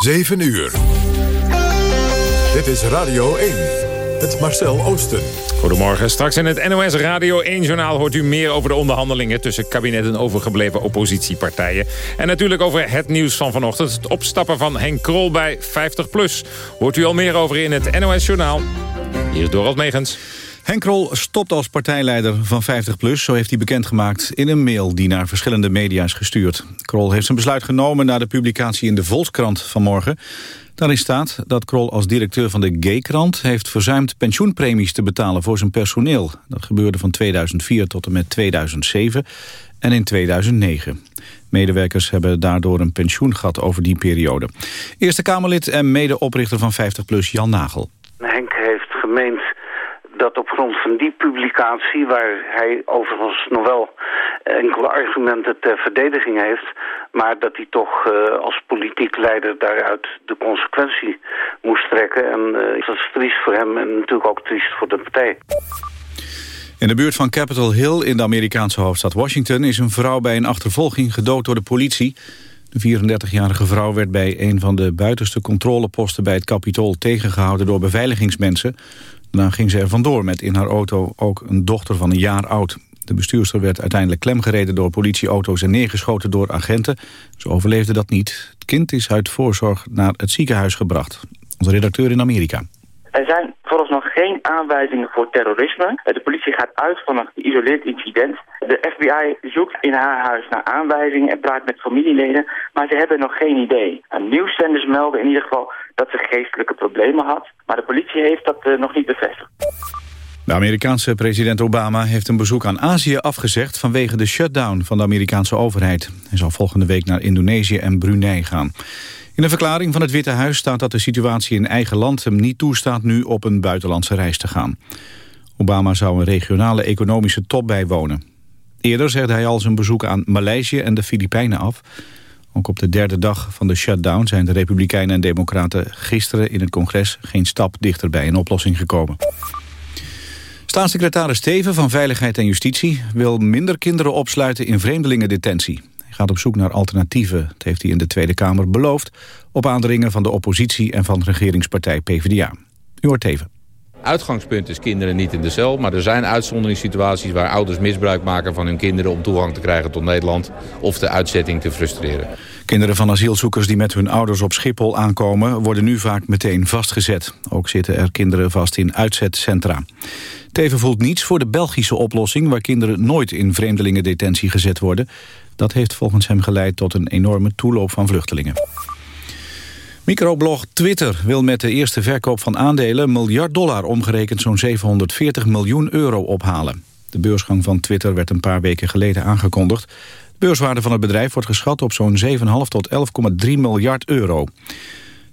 7 uur. Dit is Radio 1. Het Marcel Oosten. Goedemorgen. Straks in het NOS Radio 1-journaal hoort u meer over de onderhandelingen... tussen kabinet en overgebleven oppositiepartijen. En natuurlijk over het nieuws van vanochtend. Het opstappen van Henk Krol bij 50PLUS. Hoort u al meer over in het NOS-journaal. Hier is Dorald Megens. Henk Krol stopt als partijleider van 50PLUS, zo heeft hij bekendgemaakt in een mail die naar verschillende media is gestuurd. Krol heeft zijn besluit genomen na de publicatie in de Volkskrant vanmorgen. Daarin staat dat Krol als directeur van de G-krant heeft verzuimd pensioenpremies te betalen voor zijn personeel. Dat gebeurde van 2004 tot en met 2007 en in 2009. Medewerkers hebben daardoor een pensioengat over die periode. Eerste Kamerlid en medeoprichter van 50PLUS Jan Nagel. Henk heeft gemeend dat op grond van die publicatie, waar hij overigens nog wel enkele argumenten ter verdediging heeft, maar dat hij toch uh, als politiek leider daaruit de consequentie moest trekken. En uh, dat is triest voor hem en natuurlijk ook triest voor de partij. In de buurt van Capitol Hill in de Amerikaanse hoofdstad Washington... is een vrouw bij een achtervolging gedood door de politie. De 34-jarige vrouw werd bij een van de buitenste controleposten bij het Capitool tegengehouden door beveiligingsmensen. Daarna ging ze er vandoor met in haar auto ook een dochter van een jaar oud. De bestuurster werd uiteindelijk klemgereden door politieauto's en neergeschoten door agenten. Ze overleefde dat niet. Het kind is uit voorzorg naar het ziekenhuis gebracht. Onze redacteur in Amerika. Er zijn vooralsnog geen aanwijzingen voor terrorisme. De politie gaat uit van een geïsoleerd incident. De FBI zoekt in haar huis naar aanwijzingen en praat met familieleden, maar ze hebben nog geen idee. nieuwszenders melden in ieder geval dat ze geestelijke problemen had, maar de politie heeft dat uh, nog niet bevestigd. De Amerikaanse president Obama heeft een bezoek aan Azië afgezegd vanwege de shutdown van de Amerikaanse overheid. Hij zal volgende week naar Indonesië en Brunei gaan. In een verklaring van het Witte Huis staat dat de situatie in eigen land hem niet toestaat nu op een buitenlandse reis te gaan. Obama zou een regionale economische top bijwonen. Eerder zegde hij al zijn bezoek aan Maleisië en de Filipijnen af. Ook op de derde dag van de shutdown zijn de Republikeinen en Democraten gisteren in het congres geen stap dichter bij een oplossing gekomen. Staatssecretaris Steven van Veiligheid en Justitie wil minder kinderen opsluiten in vreemdelingendetentie. Hij gaat op zoek naar alternatieven, dat heeft hij in de Tweede Kamer beloofd, op aandringen van de oppositie en van regeringspartij PvdA. U hoort Teven. Uitgangspunt is kinderen niet in de cel, maar er zijn uitzonderingssituaties waar ouders misbruik maken van hun kinderen om toegang te krijgen tot Nederland of de uitzetting te frustreren. Kinderen van asielzoekers die met hun ouders op Schiphol aankomen worden nu vaak meteen vastgezet. Ook zitten er kinderen vast in uitzetcentra. Teven voelt niets voor de Belgische oplossing... waar kinderen nooit in vreemdelingendetentie gezet worden. Dat heeft volgens hem geleid tot een enorme toeloop van vluchtelingen. Microblog Twitter wil met de eerste verkoop van aandelen... miljard dollar omgerekend zo'n 740 miljoen euro ophalen. De beursgang van Twitter werd een paar weken geleden aangekondigd. De beurswaarde van het bedrijf wordt geschat op zo'n 7,5 tot 11,3 miljard euro.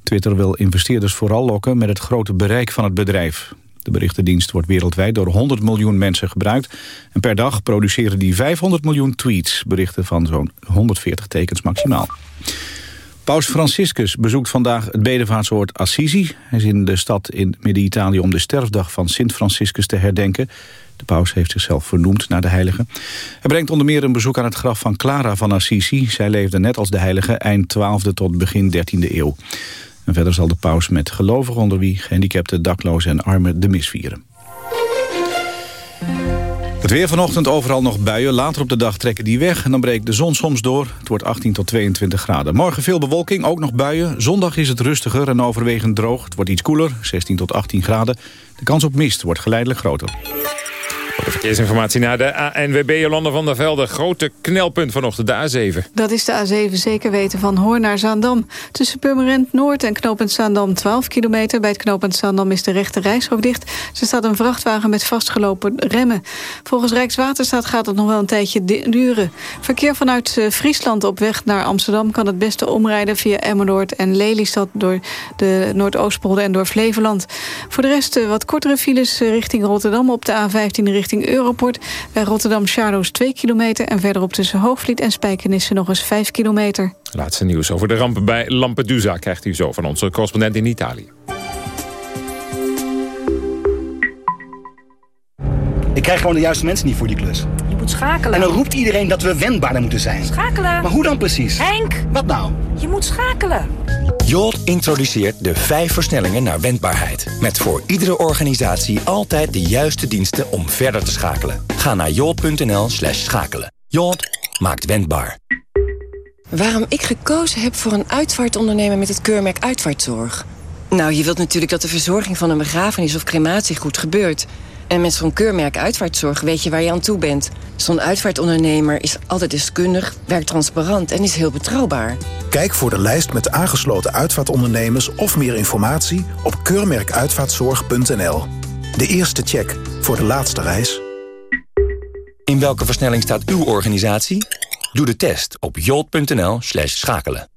Twitter wil investeerders vooral lokken met het grote bereik van het bedrijf. De berichtendienst wordt wereldwijd door 100 miljoen mensen gebruikt. En per dag produceren die 500 miljoen tweets. Berichten van zo'n 140 tekens maximaal. Paus Franciscus bezoekt vandaag het bedevaartsoord Assisi. Hij is in de stad in Midden-Italië om de sterfdag van Sint Franciscus te herdenken. De paus heeft zichzelf vernoemd naar de heilige. Hij brengt onder meer een bezoek aan het graf van Clara van Assisi. Zij leefde net als de heilige eind 12e tot begin 13e eeuw. En verder zal de paus met gelovigen onder wie gehandicapten, daklozen en armen de mis vieren. Het weer vanochtend overal nog buien. Later op de dag trekken die weg en dan breekt de zon soms door. Het wordt 18 tot 22 graden. Morgen veel bewolking, ook nog buien. Zondag is het rustiger en overwegend droog. Het wordt iets koeler, 16 tot 18 graden. De kans op mist wordt geleidelijk groter. Verkeersinformatie naar de ANWB Jolanda van der Velde. Grote knelpunt vanochtend, de A7. Dat is de A7 zeker weten van Hoorn naar Zaandam. Tussen Purmerend Noord en knooppunt Zaandam 12 kilometer. Bij het knooppunt Zaandam is de rechte reisrook dicht. Er staat een vrachtwagen met vastgelopen remmen. Volgens Rijkswaterstaat gaat het nog wel een tijdje duren. Verkeer vanuit eh, Friesland op weg naar Amsterdam... kan het beste omrijden via Emmeloord en Lelystad... door de Noordoostpolder en door Flevoland. Voor de rest eh, wat kortere files eh, richting Rotterdam... op de A15 richting richting Europort. Bij Rotterdam Charloes 2 kilometer... en verderop tussen Hoogvliet en Spijkenisse nog eens 5 kilometer. Laatste nieuws over de rampen bij Lampedusa... krijgt u zo van onze correspondent in Italië. Ik krijg gewoon de juiste mensen niet voor die klus. Moet schakelen. En dan roept iedereen dat we wendbaarder moeten zijn. Schakelen. Maar hoe dan precies? Henk! Wat nou? Je moet schakelen. Jolt introduceert de vijf versnellingen naar wendbaarheid. Met voor iedere organisatie altijd de juiste diensten om verder te schakelen. Ga naar jolt.nl slash schakelen. Jolt maakt wendbaar. Waarom ik gekozen heb voor een uitvaartondernemer met het keurmerk Uitvaartzorg? Nou, je wilt natuurlijk dat de verzorging van een begrafenis of crematie goed gebeurt. En met zo'n keurmerk Uitvaartzorg weet je waar je aan toe bent. Zo'n uitvaartondernemer is altijd deskundig, werkt transparant en is heel betrouwbaar. Kijk voor de lijst met aangesloten uitvaartondernemers of meer informatie op keurmerkuitvaartzorg.nl. De eerste check voor de laatste reis. In welke versnelling staat uw organisatie? Doe de test op jolt.nl slash schakelen.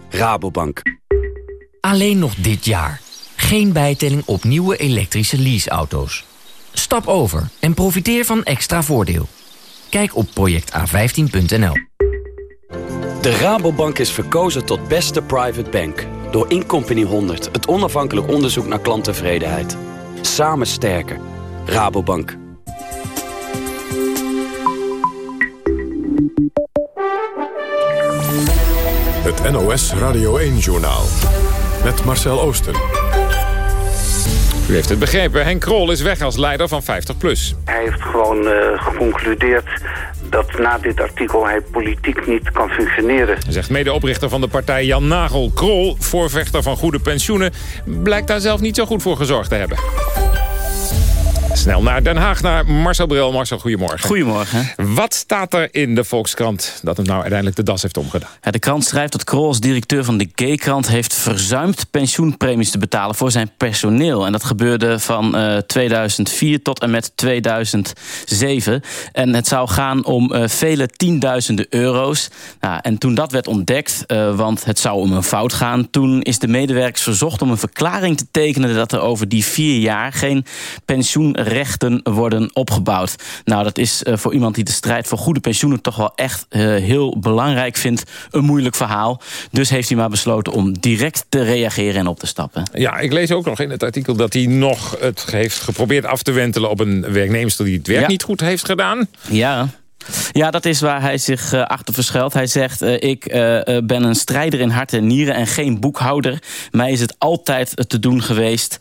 Rabobank. Alleen nog dit jaar. Geen bijtelling op nieuwe elektrische leaseauto's. Stap over en profiteer van extra voordeel. Kijk op projecta15.nl. De Rabobank is verkozen tot beste private bank... door Incompany 100, het onafhankelijk onderzoek naar klanttevredenheid. Samen sterker. Rabobank. Het NOS Radio 1-journaal. Met Marcel Oosten. U heeft het begrepen. Henk Krol is weg als leider van 50PLUS. Hij heeft gewoon uh, geconcludeerd dat na dit artikel hij politiek niet kan functioneren. Zegt medeoprichter van de partij Jan Nagel. Krol, voorvechter van goede pensioenen... blijkt daar zelf niet zo goed voor gezorgd te hebben. Snel naar Den Haag, naar Marcel Bril. Marcel, goedemorgen. Goedemorgen. Wat staat er in de Volkskrant dat het nou uiteindelijk de das heeft omgedaan? Ja, de krant schrijft dat Krol als directeur van de G-krant... heeft verzuimd pensioenpremies te betalen voor zijn personeel. En dat gebeurde van uh, 2004 tot en met 2007. En het zou gaan om uh, vele tienduizenden euro's. Nou, en toen dat werd ontdekt, uh, want het zou om een fout gaan... toen is de medewerkers verzocht om een verklaring te tekenen... dat er over die vier jaar geen pensioen rechten worden opgebouwd. Nou, dat is uh, voor iemand die de strijd voor goede pensioenen... toch wel echt uh, heel belangrijk vindt, een moeilijk verhaal. Dus heeft hij maar besloten om direct te reageren en op te stappen. Ja, ik lees ook nog in het artikel dat hij nog het heeft geprobeerd af te wentelen... op een werknemster die het werk ja. niet goed heeft gedaan. Ja, ja, dat is waar hij zich uh, achter verschuilt. Hij zegt, uh, ik uh, ben een strijder in hart en nieren en geen boekhouder. Mij is het altijd te doen geweest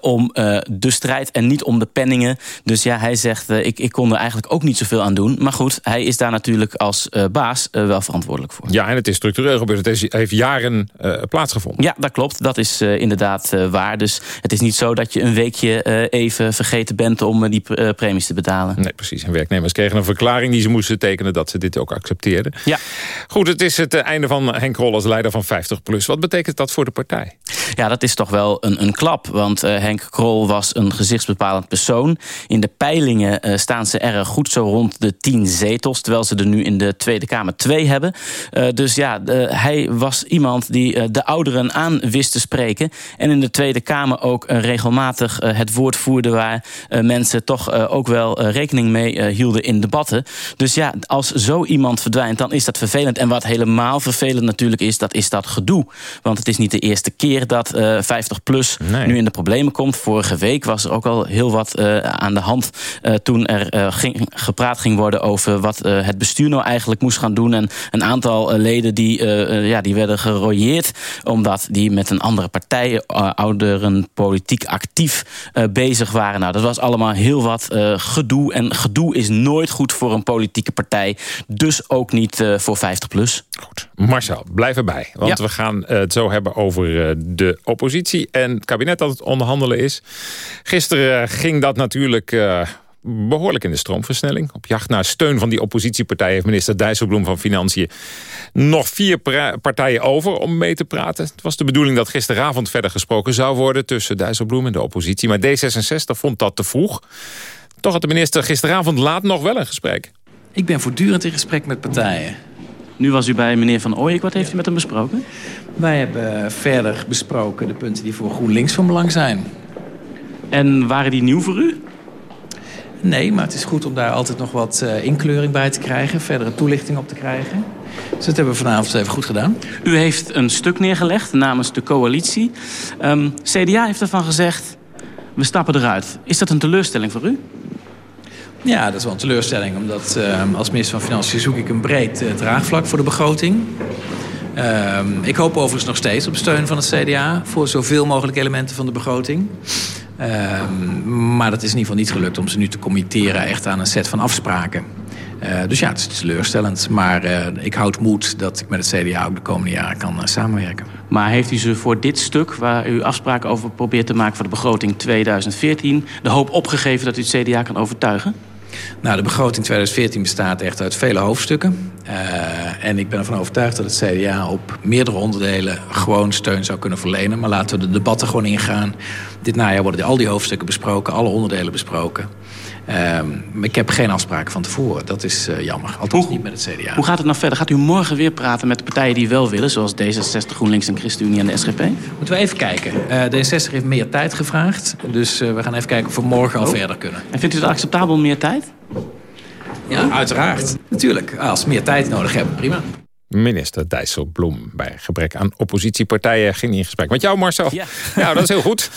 om de strijd en niet om de penningen. Dus ja, hij zegt, ik, ik kon er eigenlijk ook niet zoveel aan doen. Maar goed, hij is daar natuurlijk als baas wel verantwoordelijk voor. Ja, en het is structureel gebeurd. Het heeft jaren plaatsgevonden. Ja, dat klopt. Dat is inderdaad waar. Dus het is niet zo dat je een weekje even vergeten bent om die premies te betalen. Nee, precies. En werknemers kregen een verklaring die ze moesten tekenen dat ze dit ook accepteerden. Ja. Goed, het is het einde van Henk Rol als leider van 50PLUS. Wat betekent dat voor de partij? Ja, dat is toch wel een, een klap. Want uh, Henk Krol was een gezichtsbepalend persoon. In de peilingen uh, staan ze erg goed zo rond de tien zetels... terwijl ze er nu in de Tweede Kamer twee hebben. Uh, dus ja, hij was iemand die de ouderen aan wist te spreken... en in de Tweede Kamer ook regelmatig het woord voerde... waar mensen toch ook wel rekening mee hielden in debatten. Dus ja, als zo iemand verdwijnt, dan is dat vervelend. En wat helemaal vervelend natuurlijk is, dat is dat gedoe. Want het is niet de eerste keer dat uh, 50PLUS nee. nu in de problemen komt. Vorige week was er ook al heel wat uh, aan de hand... Uh, toen er ging, gepraat ging worden over wat het bestuur nou eigenlijk moest gaan doen. En een aantal leden die, ja, die werden gerooieerd... omdat die met een andere partij, ouderen politiek actief bezig waren. Nou, dat was allemaal heel wat gedoe. En gedoe is nooit goed voor een politieke partij. Dus ook niet voor 50PLUS. Goed. Marcel, blijf erbij. Want ja. we gaan het zo hebben over uh, de oppositie en het kabinet dat het onderhandelen is. Gisteren ging dat natuurlijk behoorlijk in de stroomversnelling. Op jacht naar steun van die oppositiepartij heeft minister Dijsselbloem van Financiën nog vier partijen over om mee te praten. Het was de bedoeling dat gisteravond verder gesproken zou worden tussen Dijsselbloem en de oppositie. Maar D66 vond dat te vroeg. Toch had de minister gisteravond laat nog wel een gesprek. Ik ben voortdurend in gesprek met partijen. Nu was u bij meneer Van Ooyek. Wat heeft u met hem besproken? Wij hebben verder besproken de punten die voor GroenLinks van belang zijn. En waren die nieuw voor u? Nee, maar het is goed om daar altijd nog wat uh, inkleuring bij te krijgen. Verdere toelichting op te krijgen. Dus dat hebben we vanavond even goed gedaan. U heeft een stuk neergelegd namens de coalitie. Um, ehm, CDA heeft ervan gezegd, we stappen eruit. Is dat een teleurstelling voor u? Ja, dat is wel een teleurstelling. Omdat uh, als minister van Financiën zoek ik een breed uh, draagvlak voor de begroting. Uh, ik hoop overigens nog steeds op steun van het CDA... voor zoveel mogelijk elementen van de begroting. Ehm, maar dat is in ieder geval niet gelukt om ze nu te committeren... echt aan een set van afspraken. Uh, dus ja, het is teleurstellend. Maar uh, ik houd moed dat ik met het CDA ook de komende jaren kan samenwerken. Maar heeft u ze voor dit stuk, waar u afspraken over probeert te maken... voor de begroting 2014, de hoop opgegeven dat u het CDA kan overtuigen? Nou, de begroting 2014 bestaat echt uit vele hoofdstukken. Uh, en ik ben ervan overtuigd dat het CDA op meerdere onderdelen gewoon steun zou kunnen verlenen. Maar laten we de debatten gewoon ingaan. Dit najaar worden al die hoofdstukken besproken, alle onderdelen besproken. Um, ik heb geen afspraken van tevoren. Dat is uh, jammer. Althans niet met het CDA. Hoe gaat het nou verder? Gaat u morgen weer praten met de partijen die wel willen... zoals D66, GroenLinks en ChristenUnie en de SGP? Moeten we even kijken. Uh, D66 heeft meer tijd gevraagd. Dus uh, we gaan even kijken of we morgen al oh. verder kunnen. En vindt u het acceptabel meer tijd? Ja, uiteraard. Natuurlijk. Als we meer tijd nodig hebben, prima. Minister Dijsselbloem bij gebrek aan oppositiepartijen ging in gesprek met jou Marcel. Ja, nou, dat is heel goed.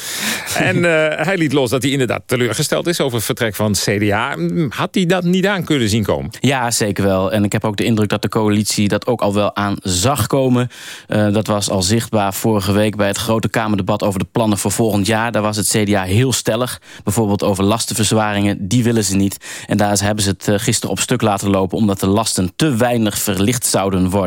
En uh, hij liet los dat hij inderdaad teleurgesteld is over het vertrek van het CDA. Had hij dat niet aan kunnen zien komen? Ja, zeker wel. En ik heb ook de indruk dat de coalitie dat ook al wel aan zag komen. Uh, dat was al zichtbaar vorige week bij het grote Kamerdebat over de plannen voor volgend jaar. Daar was het CDA heel stellig. Bijvoorbeeld over lastenverzwaringen, die willen ze niet. En daar hebben ze het uh, gisteren op stuk laten lopen omdat de lasten te weinig verlicht zouden worden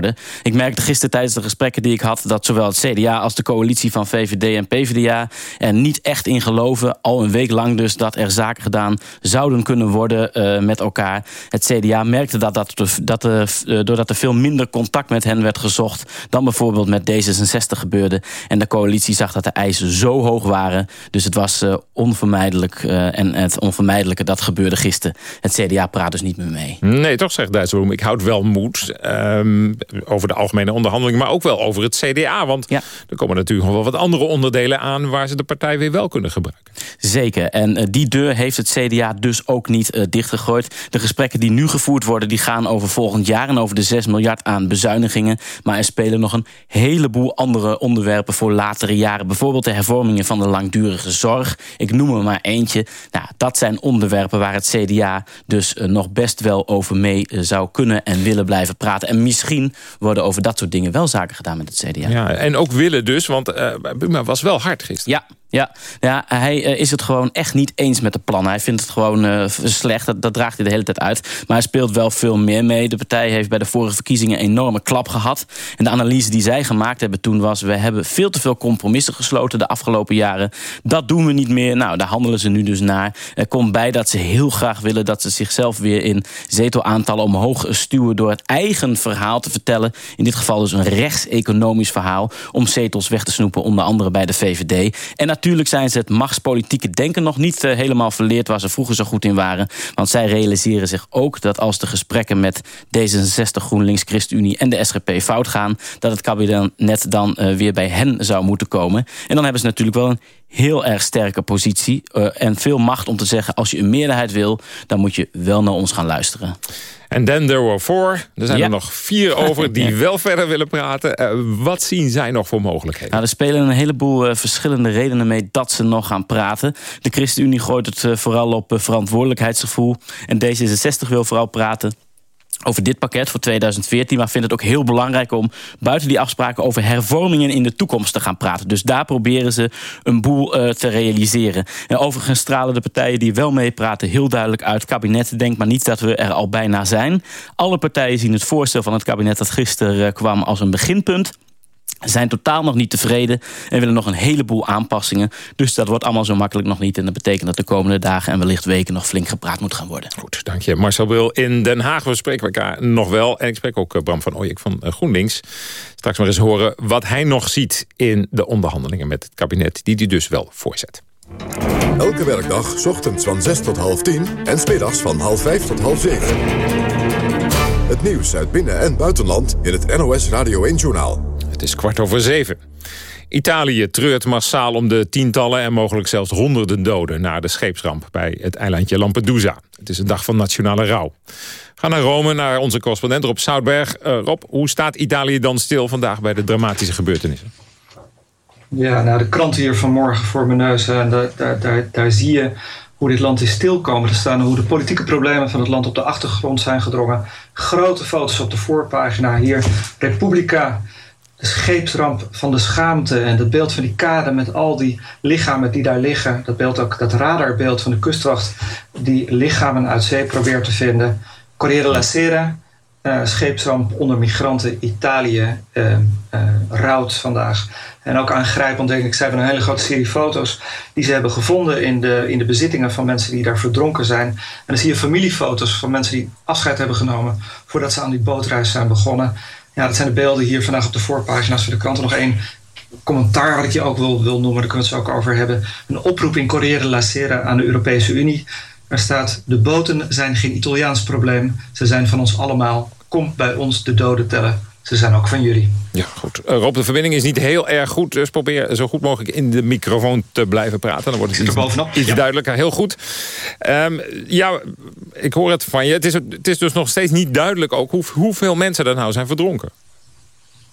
Ik merkte gisteren tijdens de gesprekken die ik had... dat zowel het CDA als de coalitie van VVD en PvdA... er niet echt in geloven, al een week lang dus... dat er zaken gedaan zouden kunnen worden uh, met elkaar. Het CDA merkte dat, dat, dat uh, doordat er veel minder contact met hen werd gezocht... dan bijvoorbeeld met D66 gebeurde. En de coalitie zag dat de eisen zo hoog waren. Dus het was uh, onvermijdelijk. en het onvermijdelijke dat gebeurde gisteren. Het CDA praat dus niet meer mee. Nee, toch zegt Dijsselbloem, ik houd wel moed. Um, over de algemene onderhandeling... maar ook wel over het CDA. Want ja. er komen natuurlijk nog wel wat andere onderdelen aan... waar ze de partij weer wel kunnen gebruiken. Zeker. En uh, die deur heeft het CDA dus ook niet uh, dichtgegooid. De gesprekken die nu gevoerd worden... die gaan over volgend jaar en over de 6 miljard aan bezuinigingen. Maar er spelen nog een heleboel andere onderwerpen voor latere jaren. Bijvoorbeeld de hervormingen van de langdurige zorg. Ik noem er maar eentje. Nou, dat zijn onderwerpen waar het CDA dus uh, nog best wel over mee zou kunnen... en willen blijven praten. En misschien worden over dat soort dingen wel zaken gedaan met het CDA. Ja, en ook willen dus, want uh, Buma was wel hard gisteren. Ja, ja, ja hij uh, is het gewoon echt niet eens met de plannen. Hij vindt het gewoon uh, slecht, dat, draagt hij de hele tijd uit. Maar hij speelt wel veel meer mee. De partij heeft bij de vorige verkiezingen een enorme klap gehad. En de analyse die zij gemaakt hebben toen was... we hebben veel te veel compromissen gesloten de afgelopen jaren. Dat doen we niet meer. Nou, daar handelen ze nu dus naar. Er komt bij dat ze heel graag willen... dat ze zichzelf weer in zetelaantallen omhoog stuwen... door het eigen verhaal te vertellen. In dit geval dus een rechts-economisch verhaal... om zetels weg te snoepen, onder andere bij de VVD. En natuurlijk zijn ze het machtspolitieke denken nog niet uh, helemaal verleerd... waar ze vroeger zo goed in waren. Want zij realiseren zich ook dat als de gesprekken met D66, GroenLinks, ChristenUnie en de SGP fout gaan... dat het kabinet dan uh, weer bij hen zou moeten komen. En dan hebben ze natuurlijk wel een heel erg sterke positie uh, en veel macht om te zeggen... als je een meerderheid wil, dan moet je wel naar ons gaan luisteren. En then there were four. Er zijn er nog vier over die wel verder willen praten. Uh, wat zien zij nog voor mogelijkheden? Nou, er spelen een heleboel uh, verschillende redenen mee dat ze nog gaan praten. De ChristenUnie gooit het vooral op verantwoordelijkheidsgevoel. En D66 wil vooral praten over dit pakket voor 2014. Maar vindt het ook heel belangrijk om buiten die afspraken over hervormingen in de toekomst te gaan praten. Dus daar proberen ze een boel uh, te realiseren. En overigens stralen de partijen die wel meepraten heel duidelijk uit. Kabinet denkt maar niet dat we er al bijna zijn. Alle partijen zien het voorstel van het kabinet dat gisteren uh, kwam als een beginpunt. Zijn totaal nog niet tevreden en willen nog een heleboel aanpassingen. Dus dat wordt allemaal zo makkelijk nog niet. En dat betekent dat de komende dagen en wellicht weken nog flink gepraat moet gaan worden. Goed, dank je. Marcel Wil in Den Haag. We spreken elkaar nog wel. En ik spreek ook eh, Bram van Ooyek van eh, GroenLinks. Straks maar eens horen wat hij nog ziet in de onderhandelingen met het kabinet. Die hij dus wel voorzet. Elke werkdag, ochtends van 6 tot half 10 en smiddags van half 5 tot half 7. Het nieuws uit binnen- en buitenland in het NOS Radio 1-journaal. Het is kwart over zeven. Italië treurt massaal om de tientallen en mogelijk zelfs honderden doden... na de scheepsramp bij het eilandje Lampedusa. Het is een dag van nationale rouw. Ga naar Rome, naar onze correspondent Rob Zoutberg. Uh, Rob, hoe staat Italië dan stil vandaag bij de dramatische gebeurtenissen? Ja, nou de krant hier vanmorgen voor mijn neus. En daar, daar, daar, zie je hoe dit land is stilkomen te staan... hoe de politieke problemen van het land op de achtergrond zijn gedrongen. Grote foto's op de voorpagina hier. Repubblica de scheepsramp van de schaamte en het beeld van die kade met al die lichamen die daar liggen. Dat beeld ook, dat radarbeeld van de kustwacht die lichamen uit zee probeert te vinden. Corriere la Sera, uh, scheepsramp onder migranten Italië, uh, rouwt vandaag. En ook aangrijpend denk ik, ze hebben een hele grote serie foto's die ze hebben gevonden in de, in de bezittingen van mensen die daar verdronken zijn. En dan zie je familiefoto's van mensen die afscheid hebben genomen voordat ze aan die bootreis zijn begonnen. Ja, dat zijn de beelden hier vandaag op de voorpagina's van de kranten. Nog één commentaar wat ik je ook wil, wil noemen, daar kunnen we het ook over hebben. Een oproep in Corriere la Sera aan de Europese Unie. Er staat, de boten zijn geen Italiaans probleem. Ze zijn van ons allemaal. Kom bij ons de doden tellen. Ze zijn ook van jullie. Ja, goed. Uh, Rob, de verbinding is niet heel erg goed. Dus probeer zo goed mogelijk in de microfoon te blijven praten. Dan wordt het iets, bovenop. iets ja. duidelijker. Heel goed. Um, ja, ik hoor het van je. Het is, het is dus nog steeds niet duidelijk ook hoe, hoeveel mensen er nou zijn verdronken.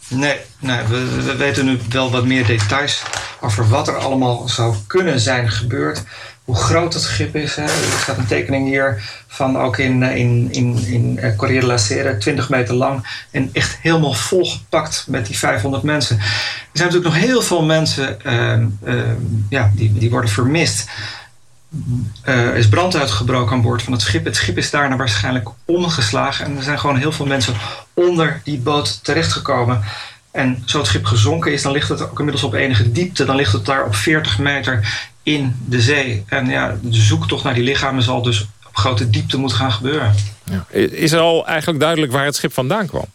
Nee, nee we, we, weten nu wel wat meer details over wat er allemaal zou kunnen zijn gebeurd. Hoe groot het schip is. Hè. Er staat een tekening hier van ook in, in, in, in Corriere la Sera, 20 meter lang. En echt helemaal volgepakt met die 500 mensen. Er zijn natuurlijk nog heel veel mensen uh, uh, ja, die, die worden vermist. Uh, is brand uitgebroken aan boord van het schip. Het schip is daarna waarschijnlijk omgeslagen. En er zijn gewoon heel veel mensen onder die boot terechtgekomen. En zo het schip gezonken is, dan ligt het ook inmiddels op enige diepte. Dan ligt het daar op 40 meter in de zee. En ja, de zoektocht naar die lichamen zal dus op grote diepte moeten gaan gebeuren. Ja. Is er al eigenlijk duidelijk waar het schip vandaan kwam?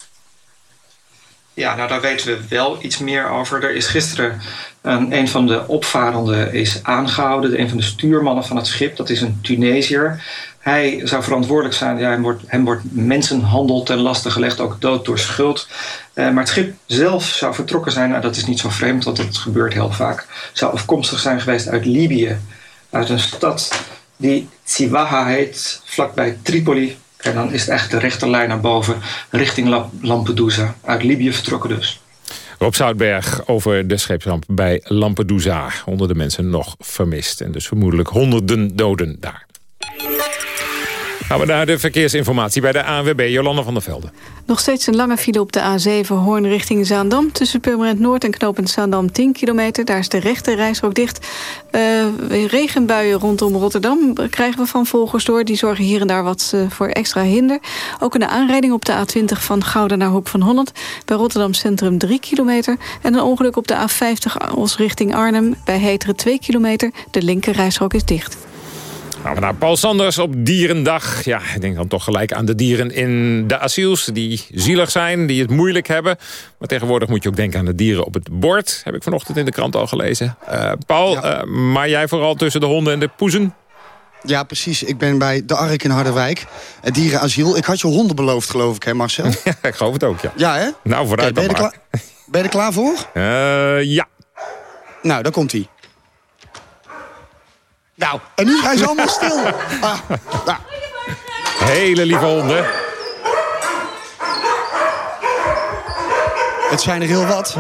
Ja, nou daar weten we wel iets meer over. Er is gisteren een, van de opvarenden is aangehouden. Een van de stuurmannen van het schip, dat is een Tunesiër. Hij zou verantwoordelijk zijn. Ja, hem, wordt, hem wordt mensenhandel ten laste gelegd, ook dood door schuld. Uh, maar het schip zelf zou vertrokken zijn. Nou, dat is niet zo vreemd, want dat gebeurt heel vaak. Zou afkomstig zijn geweest uit Libië. Uit een stad die Siwaha heet, vlakbij Tripoli. En dan is het eigenlijk de rechterlijn naar boven, richting Lampedusa. Uit Libië vertrokken dus. Rob Zoutberg over de scheepsramp bij Lampedusa. Honderden mensen nog vermist. En dus vermoedelijk honderden doden daar. Gaan we naar de verkeersinformatie bij de ANWB, Jolanda van der Velde. Nog steeds een lange file op de A7 Hoorn richting Zaandam. Tussen Purmerend Noord en Knopend Zaandam 10 kilometer. Daar is de rechte reisrook dicht. Uh, regenbuien rondom Rotterdam krijgen we van volgers door. Die zorgen hier en daar wat uh, voor extra hinder. Ook een aanrijding op de A20 van Gouden naar Hoek van Holland. Bij Rotterdam Centrum 3 kilometer. En een ongeluk op de A50 Os richting Arnhem. Bij Heteren 2 kilometer. De linker reisrook is dicht. We naar Paul Sanders op Dierendag. Ja, ik denk dan toch gelijk aan de dieren in de asiels... die zielig zijn, die het moeilijk hebben. Maar tegenwoordig moet je ook denken aan de dieren op het bord. Heb ik vanochtend in de krant al gelezen. Uh, Paul, ja. uh, maar jij vooral tussen de honden en de poezen? Ja, precies. Ik ben bij de Ark in Harderwijk. Het dierenasiel. Ik had je honden beloofd, geloof ik, hè Marcel? ja, ik geloof het ook, ja. Ja, hè? Nou, vooruit okay, ben, je maar. ben je er klaar voor? Uh, ja. Nou, daar komt hij. Nou, en nu zijn ze allemaal stil. Ah, nou. Hele lieve honden. Het zijn er heel wat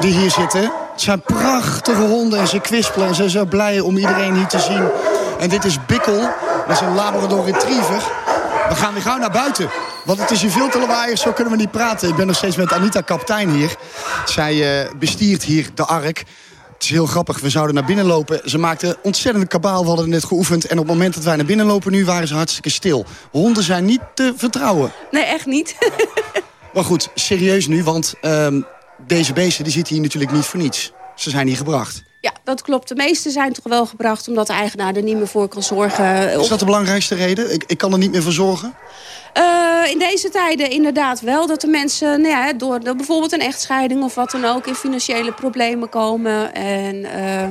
die hier zitten. Het zijn prachtige honden en ze kwispelen en ze zijn zo blij om iedereen hier te zien. En dit is Bikkel, dat is een Labrador Retriever. We gaan weer gauw naar buiten. Want het is hier veel te lawaaiig, zo kunnen we niet praten. Ik ben nog steeds met Anita Kaptein hier. Zij uh, bestiert hier de Ark. Het is heel grappig, we zouden naar binnen lopen. Ze maakten ontzettend kabaal, we hadden net geoefend. En op het moment dat wij naar binnen lopen nu, waren ze hartstikke stil. Honden zijn niet te vertrouwen. Nee, echt niet. maar goed, serieus nu, want um, deze beesten die zitten hier natuurlijk niet voor niets. Ze zijn hier gebracht. Ja, dat klopt. De meeste zijn toch wel gebracht omdat de eigenaar er niet meer voor kan zorgen. Is dat de belangrijkste reden? Ik, ik kan er niet meer voor zorgen? Uh, in deze tijden inderdaad wel. Dat de mensen nou ja, door, bijvoorbeeld een echtscheiding of wat dan ook... in financiële problemen komen. En uh,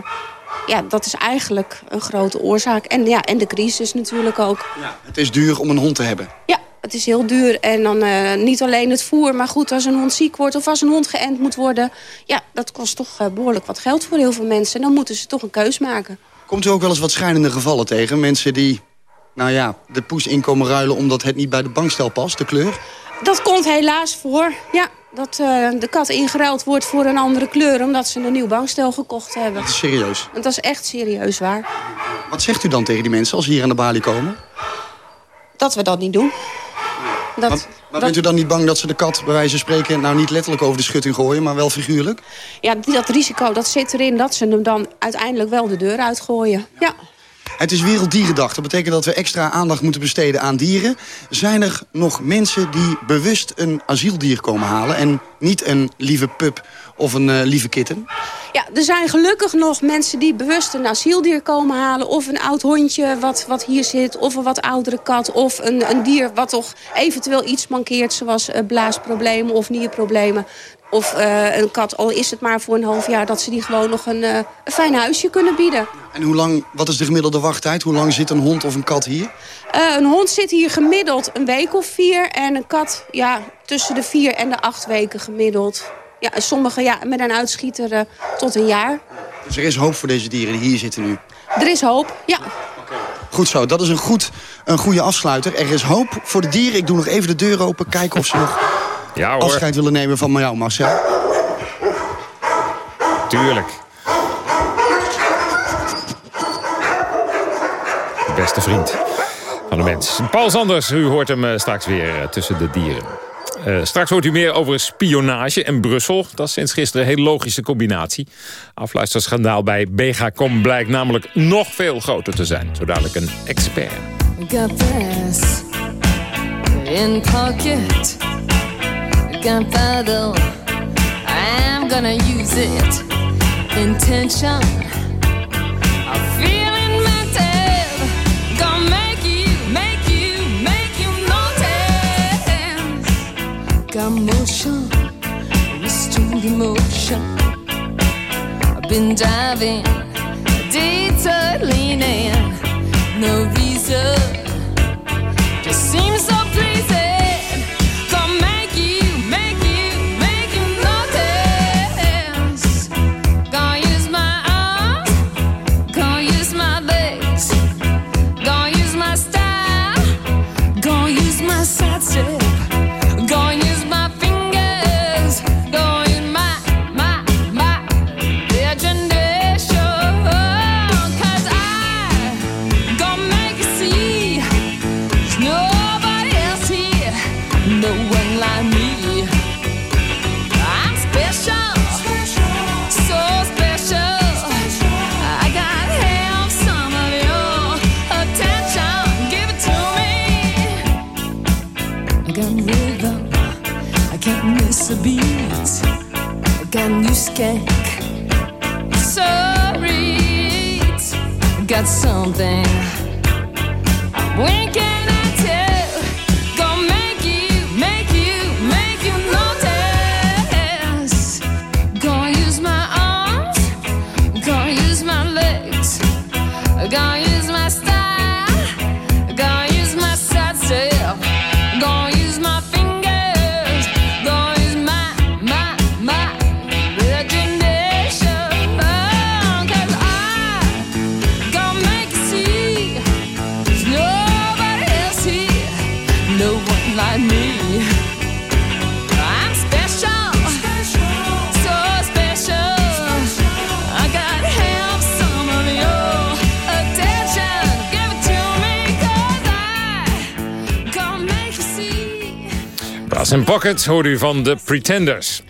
ja, dat is eigenlijk een grote oorzaak. En, ja, en de crisis natuurlijk ook. Ja, het is duur om een hond te hebben. Ja, het is heel duur. En dan uh, niet alleen het voer, maar goed, als een hond ziek wordt... of als een hond geënt moet worden... ja, dat kost toch uh, behoorlijk wat geld voor heel veel mensen. En dan moeten ze toch een keus maken. Komt u ook wel eens wat schijnende gevallen tegen? Mensen die, nou ja, de poes inkomen ruilen... omdat het niet bij de bankstel past, de kleur? Dat komt helaas voor, ja. Dat uh, de kat ingeruild wordt voor een andere kleur... omdat ze een nieuw bankstel gekocht hebben. Dat is serieus? Dat is echt serieus waar. Wat zegt u dan tegen die mensen als ze hier aan de balie komen? Dat we dat niet doen. Dat, maar, maar bent u dan niet bang dat ze de kat, bij wijze van spreken... nou niet letterlijk over de schutting gooien, maar wel figuurlijk? Ja, dat risico dat zit erin dat ze hem dan uiteindelijk wel de deur uitgooien. Ja. Het is Werelddierendag. Dat betekent dat we extra aandacht moeten besteden aan dieren. Zijn er nog mensen die bewust een asieldier komen halen... en niet een lieve pup of een uh, lieve kitten? Ja, er zijn gelukkig nog mensen die bewust een asieldier komen halen... of een oud hondje wat, wat hier zit, of een wat oudere kat... of een, een dier wat toch eventueel iets mankeert... zoals uh, blaasproblemen of nierproblemen. Of uh, een kat, al is het maar voor een half jaar... dat ze die gewoon nog een, uh, een fijn huisje kunnen bieden. En hoe lang, wat is de gemiddelde wachttijd? Hoe lang zit een hond of een kat hier? Uh, een hond zit hier gemiddeld een week of vier. En een kat ja, tussen de vier en de acht weken gemiddeld. Ja, sommige ja, met een uitschieter tot een jaar. Dus er is hoop voor deze dieren die hier zitten nu? Er is hoop, ja. Goed zo, dat is een, goed, een goede afsluiter. Er is hoop voor de dieren. Ik doe nog even de deur open, kijken of ze nog ja, hoor. afscheid willen nemen van jou, Marcel. Tuurlijk. Beste vriend van de mens. Paul Sanders, u hoort hem uh, straks weer uh, tussen de dieren. Uh, straks hoort u meer over spionage en Brussel. Dat is sinds gisteren een heel logische combinatie. Afluisterschandaal bij Begacom blijkt namelijk nog veel groter te zijn. Zo dadelijk een expert. Got this in pocket. Gunpowder. I'm gonna use it. Intention. I'm feeling mental. Gonna make you, make you, make you notice. Got motion, restrained emotion. I've been diving, detour leaning. No reason, just seems so pleasing. Got new skank, sorry. I got something. Brass in Pocket u van The Pretenders.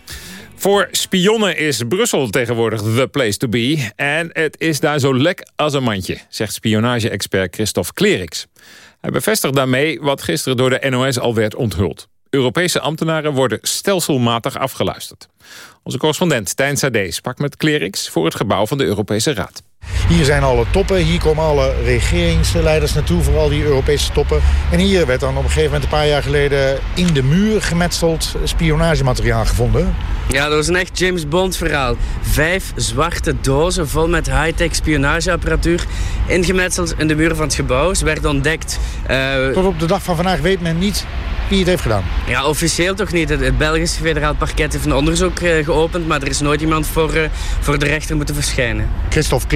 Voor spionnen is Brussel tegenwoordig the place to be. En het is daar zo lek als een mandje, zegt spionage-expert Christophe Kleriks. Hij bevestigt daarmee wat gisteren door de NOS al werd onthuld. Europese ambtenaren worden stelselmatig afgeluisterd. Onze correspondent Tijn Sade sprak met Klerix voor het gebouw van de Europese Raad. Hier zijn alle toppen, hier komen alle regeringsleiders naartoe voor al die Europese toppen. En hier werd dan op een gegeven moment een paar jaar geleden in de muur gemetseld spionagemateriaal gevonden. Ja, dat was een echt James Bond verhaal. Vijf zwarte dozen vol met high-tech spionageapparatuur ingemetseld in de muur van het gebouw. Ze werd ontdekt. Uh... Tot op de dag van vandaag weet men niet wie het heeft gedaan. Ja, officieel toch niet. Het, Belgische federaal parket heeft een onderzoek uh, geopend, maar er is nooit iemand voor, uh, voor de rechter moeten verschijnen. Christophe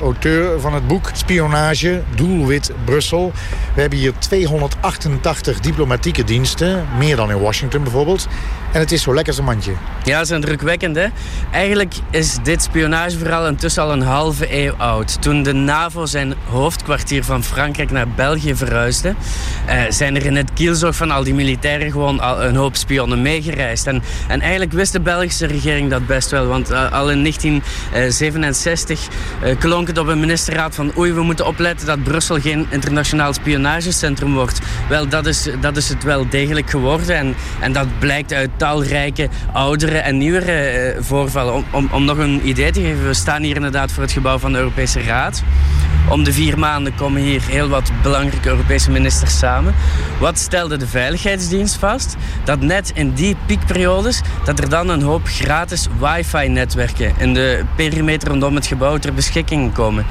Auteur van het boek Spionage, Doelwit Brussel. We hebben hier 288 diplomatieke diensten, meer dan in Washington bijvoorbeeld. En het is zo lekker zijn mandje. Ja, ze zijn drukwekkend hè. Eigenlijk is dit spionageverhaal intussen al een halve eeuw oud. Toen de NAVO zijn hoofdkwartier van Frankrijk naar België verhuisde... Uh, zijn er in het kielzog van al die militairen gewoon al een hoop spionnen meegereisd. En, en eigenlijk wist de Belgische regering dat best wel. Want uh, al in 1967 uh, klonk het op een ministerraad van... oei, we moeten opletten dat Brussel geen internationaal spionagecentrum wordt. Wel, dat is, dat is het wel degelijk geworden. En, en dat blijkt uit talrijke oudere en nieuwere uh, voorvallen. Om, om, om nog een idee te geven, we staan hier inderdaad voor het gebouw van de Europese Raad. Om de vier maanden komen hier heel wat belangrijke Europese ministers samen. Wat stelde de Veiligheidsdienst vast? Dat net in die piekperiodes, dat er dan een hoop gratis wifi-netwerken in de perimeter rondom het gebouw ter beschikking komen.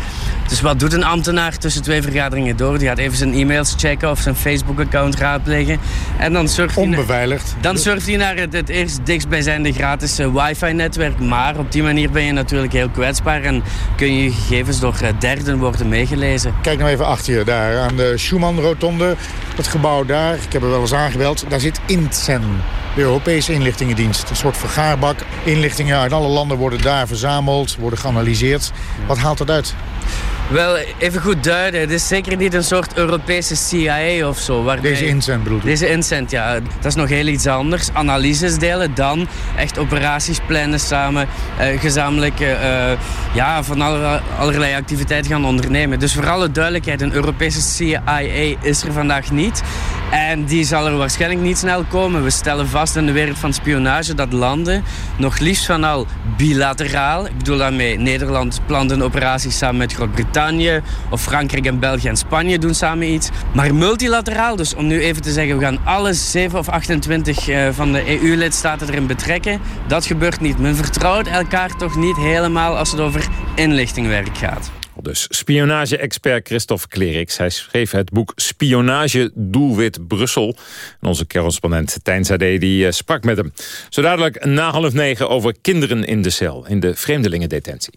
Dus wat doet een ambtenaar tussen twee vergaderingen door? Die gaat even zijn e-mails checken of zijn Facebook-account raadplegen. En dan surft hij... Onbeveiligd. Dan surft hij naar het, het eerst dichtstbijzijnde gratis uh, wifi-netwerk. Maar op die manier ben je natuurlijk heel kwetsbaar en kun je gegevens door uh, derden worden meegelezen. Kijk nou even achter je, daar aan de Schumann-rotonde. Het gebouw daar, ik heb er wel eens aangebeld, daar zit INTSEN. De Europese inlichtingendienst. Een soort vergaarbak. Inlichtingen uit alle landen worden daar verzameld, worden geanalyseerd. Wat haalt dat uit? Wel, even goed duiden. Het is zeker niet een soort Europese CIA of zo. Waarbij... Deze incent bedoelt u? Deze incent, ja. Dat is nog heel iets anders. Analyses delen, dan echt operaties plannen samen. Uh, gezamenlijk uh, ja, van allerlei activiteiten gaan ondernemen. Dus voor alle duidelijkheid, een Europese CIA is er vandaag niet. En die zal er waarschijnlijk niet snel komen. We stellen vast in de wereld van spionage dat landen nog liefst van al bilateraal... ik bedoel daarmee Nederland plant een operatie samen met Groot-Brittannië... of Frankrijk en België en Spanje doen samen iets. Maar multilateraal, dus om nu even te zeggen... we gaan alle 7 of 28 uh, van de EU-lidstaten erin betrekken... dat gebeurt niet. Men vertrouwt elkaar toch niet helemaal als het over inlichtingwerk gaat. Dus spionage-expert Christophe Klerix. Hij schreef het boek Spionage Doelwit Brussel. En onze correspondent Tijn Zade die uh, sprak met hem. Zo dadelijk na half negen over kinderen in de cel... in de vreemdelingendetentie.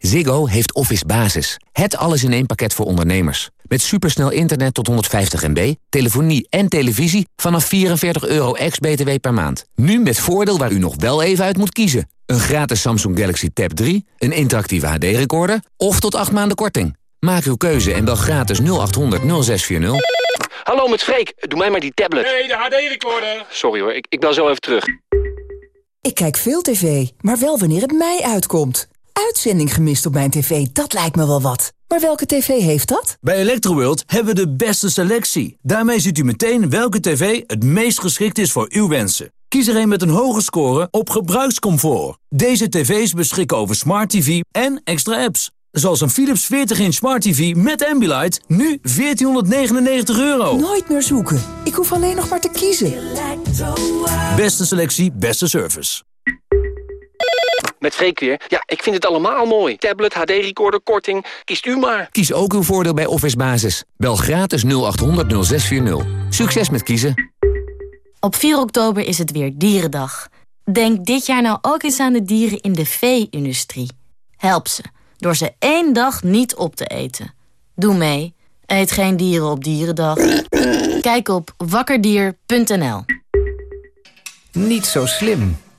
Ziggo heeft Office Basis. Het alles in één pakket voor ondernemers. Met supersnel internet tot 150 MB, telefonie en televisie... vanaf 44 euro ex-BTW per maand. Nu met voordeel waar u nog wel even uit moet kiezen. Een gratis Samsung Galaxy Tab 3, een interactieve HD-recorder... of tot 8 maanden korting. Maak uw keuze en bel gratis 0800 0640. Hallo, met Freek. Doe mij maar die tablet. Nee, de HD-recorder. Sorry hoor, ik, ik bel zo even terug. Ik kijk veel tv, maar wel wanneer het mij uitkomt. Uitzending gemist op mijn tv, dat lijkt me wel wat. Maar welke tv heeft dat? Bij Electroworld hebben we de beste selectie. Daarmee ziet u meteen welke tv het meest geschikt is voor uw wensen. Kies er een met een hoge score op gebruikscomfort. Deze tv's beschikken over smart tv en extra apps. Zoals een Philips 40-inch smart tv met Ambilight, nu 1499 euro. Nooit meer zoeken. Ik hoef alleen nog maar te kiezen. Beste selectie, beste service. Met Freek weer. Ja, ik vind het allemaal mooi. Tablet, HD-recorder, korting. Kiest u maar. Kies ook uw voordeel bij Office Basis. Bel gratis 0800 0640. Succes met kiezen. Op 4 oktober is het weer Dierendag. Denk dit jaar nou ook eens aan de dieren in de vee-industrie. Help ze, door ze één dag niet op te eten. Doe mee. Eet geen dieren op Dierendag. Kijk op wakkerdier.nl Niet zo slim.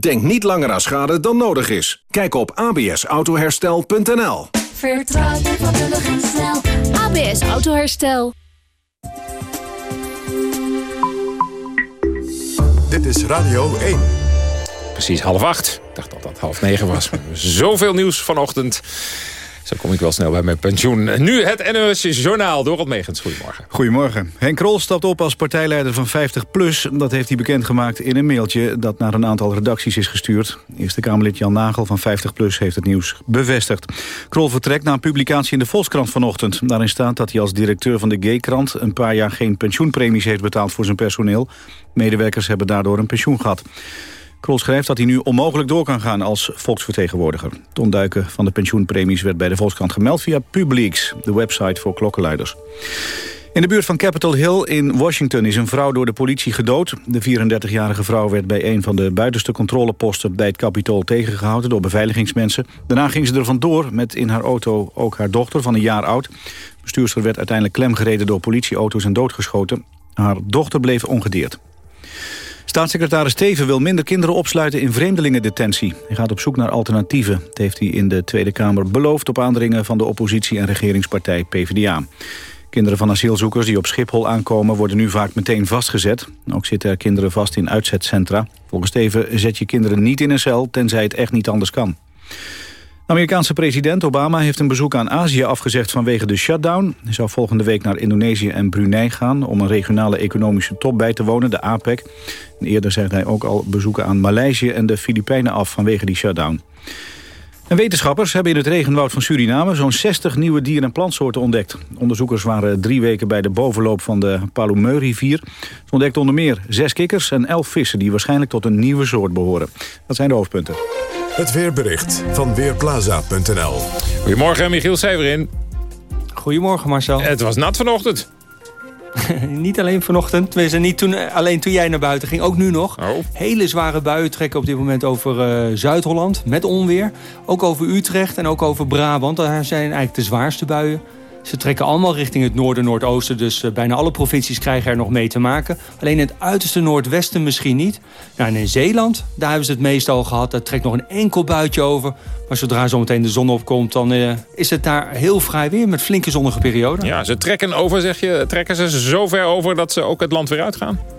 Denk niet langer aan schade dan nodig is. Kijk op absautoherstel.nl Vertrouw je vakkundig en snel. ABS Autoherstel. Dit is Radio 1. Precies half acht. Ik dacht dat dat half negen was. Zoveel nieuws vanochtend. Zo kom ik wel snel bij mijn pensioen. Nu het NOS Journaal. Dorot Megens, goedemorgen. Goedemorgen. Henk Krol stapt op als partijleider van 50PLUS. Dat heeft hij bekendgemaakt in een mailtje dat naar een aantal redacties is gestuurd. Eerste Kamerlid Jan Nagel van 50PLUS heeft het nieuws bevestigd. Krol vertrekt na een publicatie in de Volkskrant vanochtend. Daarin staat dat hij als directeur van de G-krant... een paar jaar geen pensioenpremies heeft betaald voor zijn personeel. Medewerkers hebben daardoor een pensioen gehad. Krol schrijft dat hij nu onmogelijk door kan gaan als volksvertegenwoordiger. Het ontduiken van de pensioenpremies werd bij de Volkskrant gemeld via Publix, de website voor klokkenluiders. In de buurt van Capitol Hill in Washington is een vrouw door de politie gedood. De 34-jarige vrouw werd bij een van de buitenste controleposten bij het Capitool tegengehouden door beveiligingsmensen. Daarna ging ze er vandoor met in haar auto ook haar dochter van een jaar oud. De bestuurster werd uiteindelijk klemgereden door politieauto's en doodgeschoten. Haar dochter bleef ongedeerd. Staatssecretaris Teven wil minder kinderen opsluiten in vreemdelingendetentie. Hij gaat op zoek naar alternatieven. Dat heeft hij in de Tweede Kamer beloofd op aandringen van de oppositie en regeringspartij PvdA. Kinderen van asielzoekers die op Schiphol aankomen worden nu vaak meteen vastgezet. Ook zitten er kinderen vast in uitzetcentra. Volgens Teven zet je kinderen niet in een cel tenzij het echt niet anders kan. Amerikaanse president Obama heeft een bezoek aan Azië afgezegd vanwege de shutdown. Hij zou volgende week naar Indonesië en Brunei gaan om een regionale economische top bij te wonen, de APEC. Eerder zegde hij ook al bezoeken aan Maleisië en de Filipijnen af vanwege die shutdown. En wetenschappers hebben in het regenwoud van Suriname zo'n 60 nieuwe dier- en plantsoorten ontdekt. Onderzoekers waren drie weken bij de bovenloop van de Palomeu-rivier. Ze ontdekten onder meer zes kikkers en elf vissen die waarschijnlijk tot een nieuwe soort behoren. Dat zijn de hoofdpunten. Het weerbericht van Weerplaza.nl. Goedemorgen, Michiel Severin. Goedemorgen, Marcel. Het was nat vanochtend. niet alleen vanochtend, tenminste niet toen, alleen toen jij naar buiten ging, ook nu nog. Oh. Hele zware buien trekken op dit moment over eh, Zuid-Holland met onweer. Ook over Utrecht en ook over Brabant. Daar zijn eigenlijk de zwaarste buien. Ze trekken allemaal richting het noorden-noordoosten, dus eh, bijna alle provincies krijgen er nog mee te maken. Alleen het uiterste noordwesten misschien niet. Nou, in Zeeland, daar hebben ze het meest al gehad. Daar trekt nog een enkel buitje over. Maar zodra zometeen de zon opkomt, dan eh, is het daar heel vrij weer met flinke zonnige perioden. Ja, ze trekken over, zeg je. Trekken ze zo ver over dat ze ook het land weer uitgaan?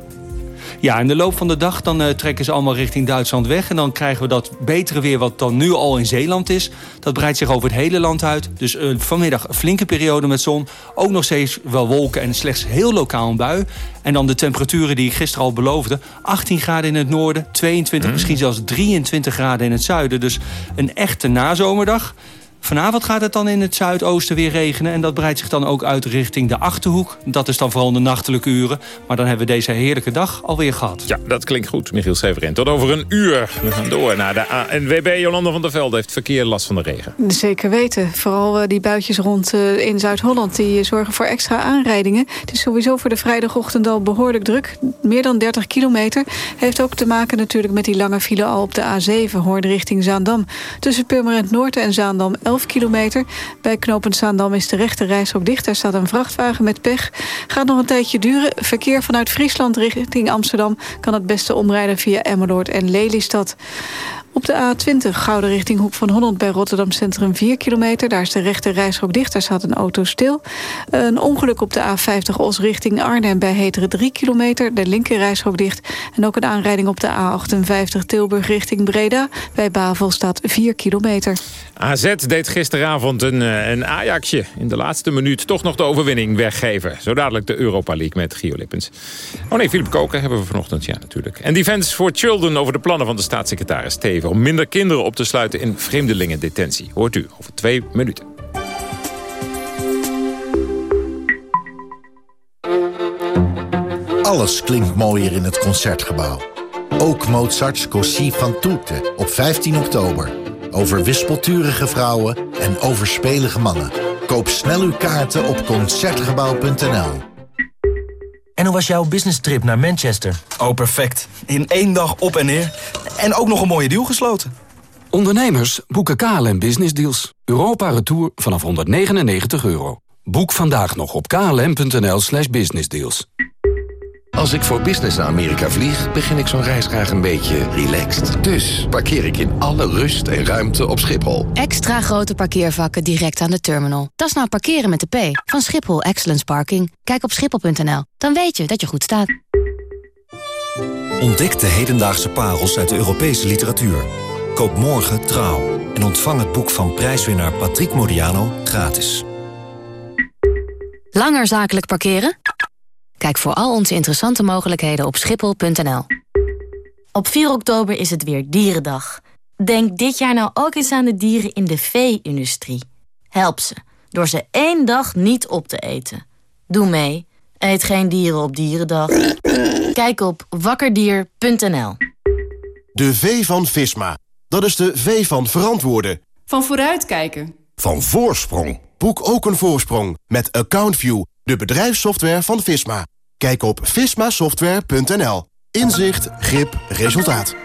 Ja, in de loop van de dag dan, eh, trekken ze allemaal richting Duitsland weg. En dan krijgen we dat betere weer wat dan nu al in Zeeland is. Dat breidt zich over het hele land uit. Dus eh, vanmiddag een flinke periode met zon. Ook nog steeds wel wolken en slechts heel lokaal een bui. En dan de temperaturen die ik gisteren al beloofde. 18 graden in het noorden, 22, misschien zelfs 23 graden in het zuiden. Dus een echte nazomerdag. Vanavond gaat het dan in het zuidoosten weer regenen. En dat breidt zich dan ook uit richting de Achterhoek. Dat is dan vooral de nachtelijke uren. Maar dan hebben we deze heerlijke dag alweer gehad. Ja, dat klinkt goed, Michiel Severin. Tot over een uur. We gaan door naar de ANWB. Jolanda van der Velde heeft verkeer last van de regen. Zeker weten. Vooral eh, die buitjes rond eh, in Zuid-Holland... die eh, zorgen voor extra aanrijdingen. Het is sowieso voor de vrijdagochtend al behoorlijk druk. Meer dan 30 kilometer. Heeft ook te maken natuurlijk met die lange file al op de A7... Hoorn richting Zaandam. Tussen Purmerend Noord en Zaandam 11 kilometer. Bij knooppunt Zaandam is de rechte reishok dicht. Daar staat een vrachtwagen met pech. Gaat nog een tijdje duren. Verkeer vanuit Friesland richting Amsterdam... kan het beste omrijden via Emmeloord en Lelystad. Op de A20 Gouden richting Hoek van Holland bij Rotterdam Centrum 4 kilometer. Daar is de rechte reishok dicht, daar staat een auto stil. Een ongeluk op de A50 Os richting Arnhem bij Heteren 3 kilometer. De linker dicht. En ook een aanrijding op de A58 Tilburg richting Breda. Bij Bavel staat 4 kilometer. AZ deed gisteravond een, eh, een Ajaxje. In de laatste minuut toch nog de overwinning weggeven. Zo dadelijk de Europa League met Gio Lippens. Oh nee, Philip Koken hebben we vanochtend, ja natuurlijk. En Defense for Children over de plannen van de staatssecretaris Teven... om minder kinderen op te sluiten in vreemdelingendetentie. Hoort u over twee minuten. Alles klinkt mooier in het Concertgebouw. Ook Mozart's Così fan tutte op 15 oktober. Over wispelturige vrouwen en overspelige mannen. Koop snel uw kaarten op Concertgebouw.nl. En hoe was jouw business trip naar Manchester? Oh, perfect. In één dag op en neer. En ook nog een mooie deal gesloten. Ondernemers boeken KLM Business Deals. Europa Retour vanaf 199 euro. Boek vandaag nog op klm.nl slash businessdeals. Als ik voor business naar Amerika vlieg, begin ik zo'n reis graag een beetje relaxed. Dus parkeer ik in alle rust en ruimte op Schiphol. Extra grote parkeervakken direct aan de terminal. Dat is nou parkeren met de P van Schiphol Excellence Parking. Kijk op schiphol.nl, dan weet je dat je goed staat. Ontdek de hedendaagse parels uit de Europese literatuur. Koop morgen Trouw en ontvang het boek van prijswinnaar Patrick Modiano gratis. Langer zakelijk parkeren? Kijk voor al onze interessante mogelijkheden op schiphol.nl. Op 4 oktober is het weer Dierendag. Denk dit jaar nou ook eens aan de dieren in de vee-industrie. Help ze, door ze één dag niet op te eten. Doe mee. Eet geen dieren op Dierendag. Kijk op wakkerdier.nl. De V van Visma. Dat is de V van verantwoorden. Van vooruitkijken. Van voorsprong. Boek ook een voorsprong met AccountView, de bedrijfssoftware van Visma. Kijk op vismasoftware.nl. Inzicht, grip, resultaat.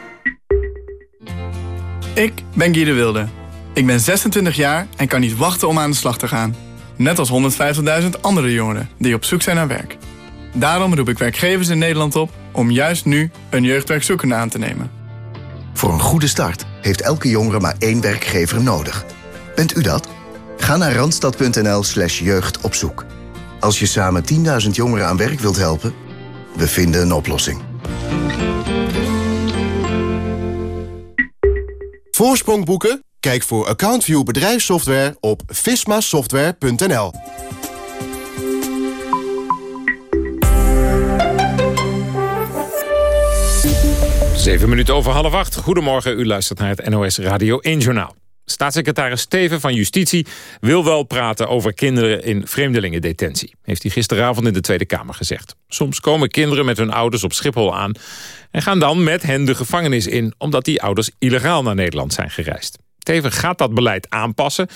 Ik ben Guy de Wilde. Ik ben 26 jaar en kan niet wachten om aan de slag te gaan. Net als 150.000 andere jongeren die op zoek zijn naar werk. Daarom roep ik werkgevers in Nederland op om juist nu een jeugdwerkzoekende aan te nemen. Voor een goede start heeft elke jongere maar één werkgever nodig. Bent u dat? Ga naar randstad.nl slash jeugdopzoek. Als je samen 10.000 jongeren aan werk wilt helpen, we vinden een oplossing. Voorsprong boeken? Kijk voor AccountView bedrijfssoftware op vismasoftware.nl. Zeven minuten over half acht. Goedemorgen, u luistert naar het NOS Radio 1 Journaal. Staatssecretaris Steven van Justitie wil wel praten over kinderen in vreemdelingendetentie. Heeft hij gisteravond in de Tweede Kamer gezegd. Soms komen kinderen met hun ouders op Schiphol aan... en gaan dan met hen de gevangenis in... omdat die ouders illegaal naar Nederland zijn gereisd. Steven gaat dat beleid aanpassen...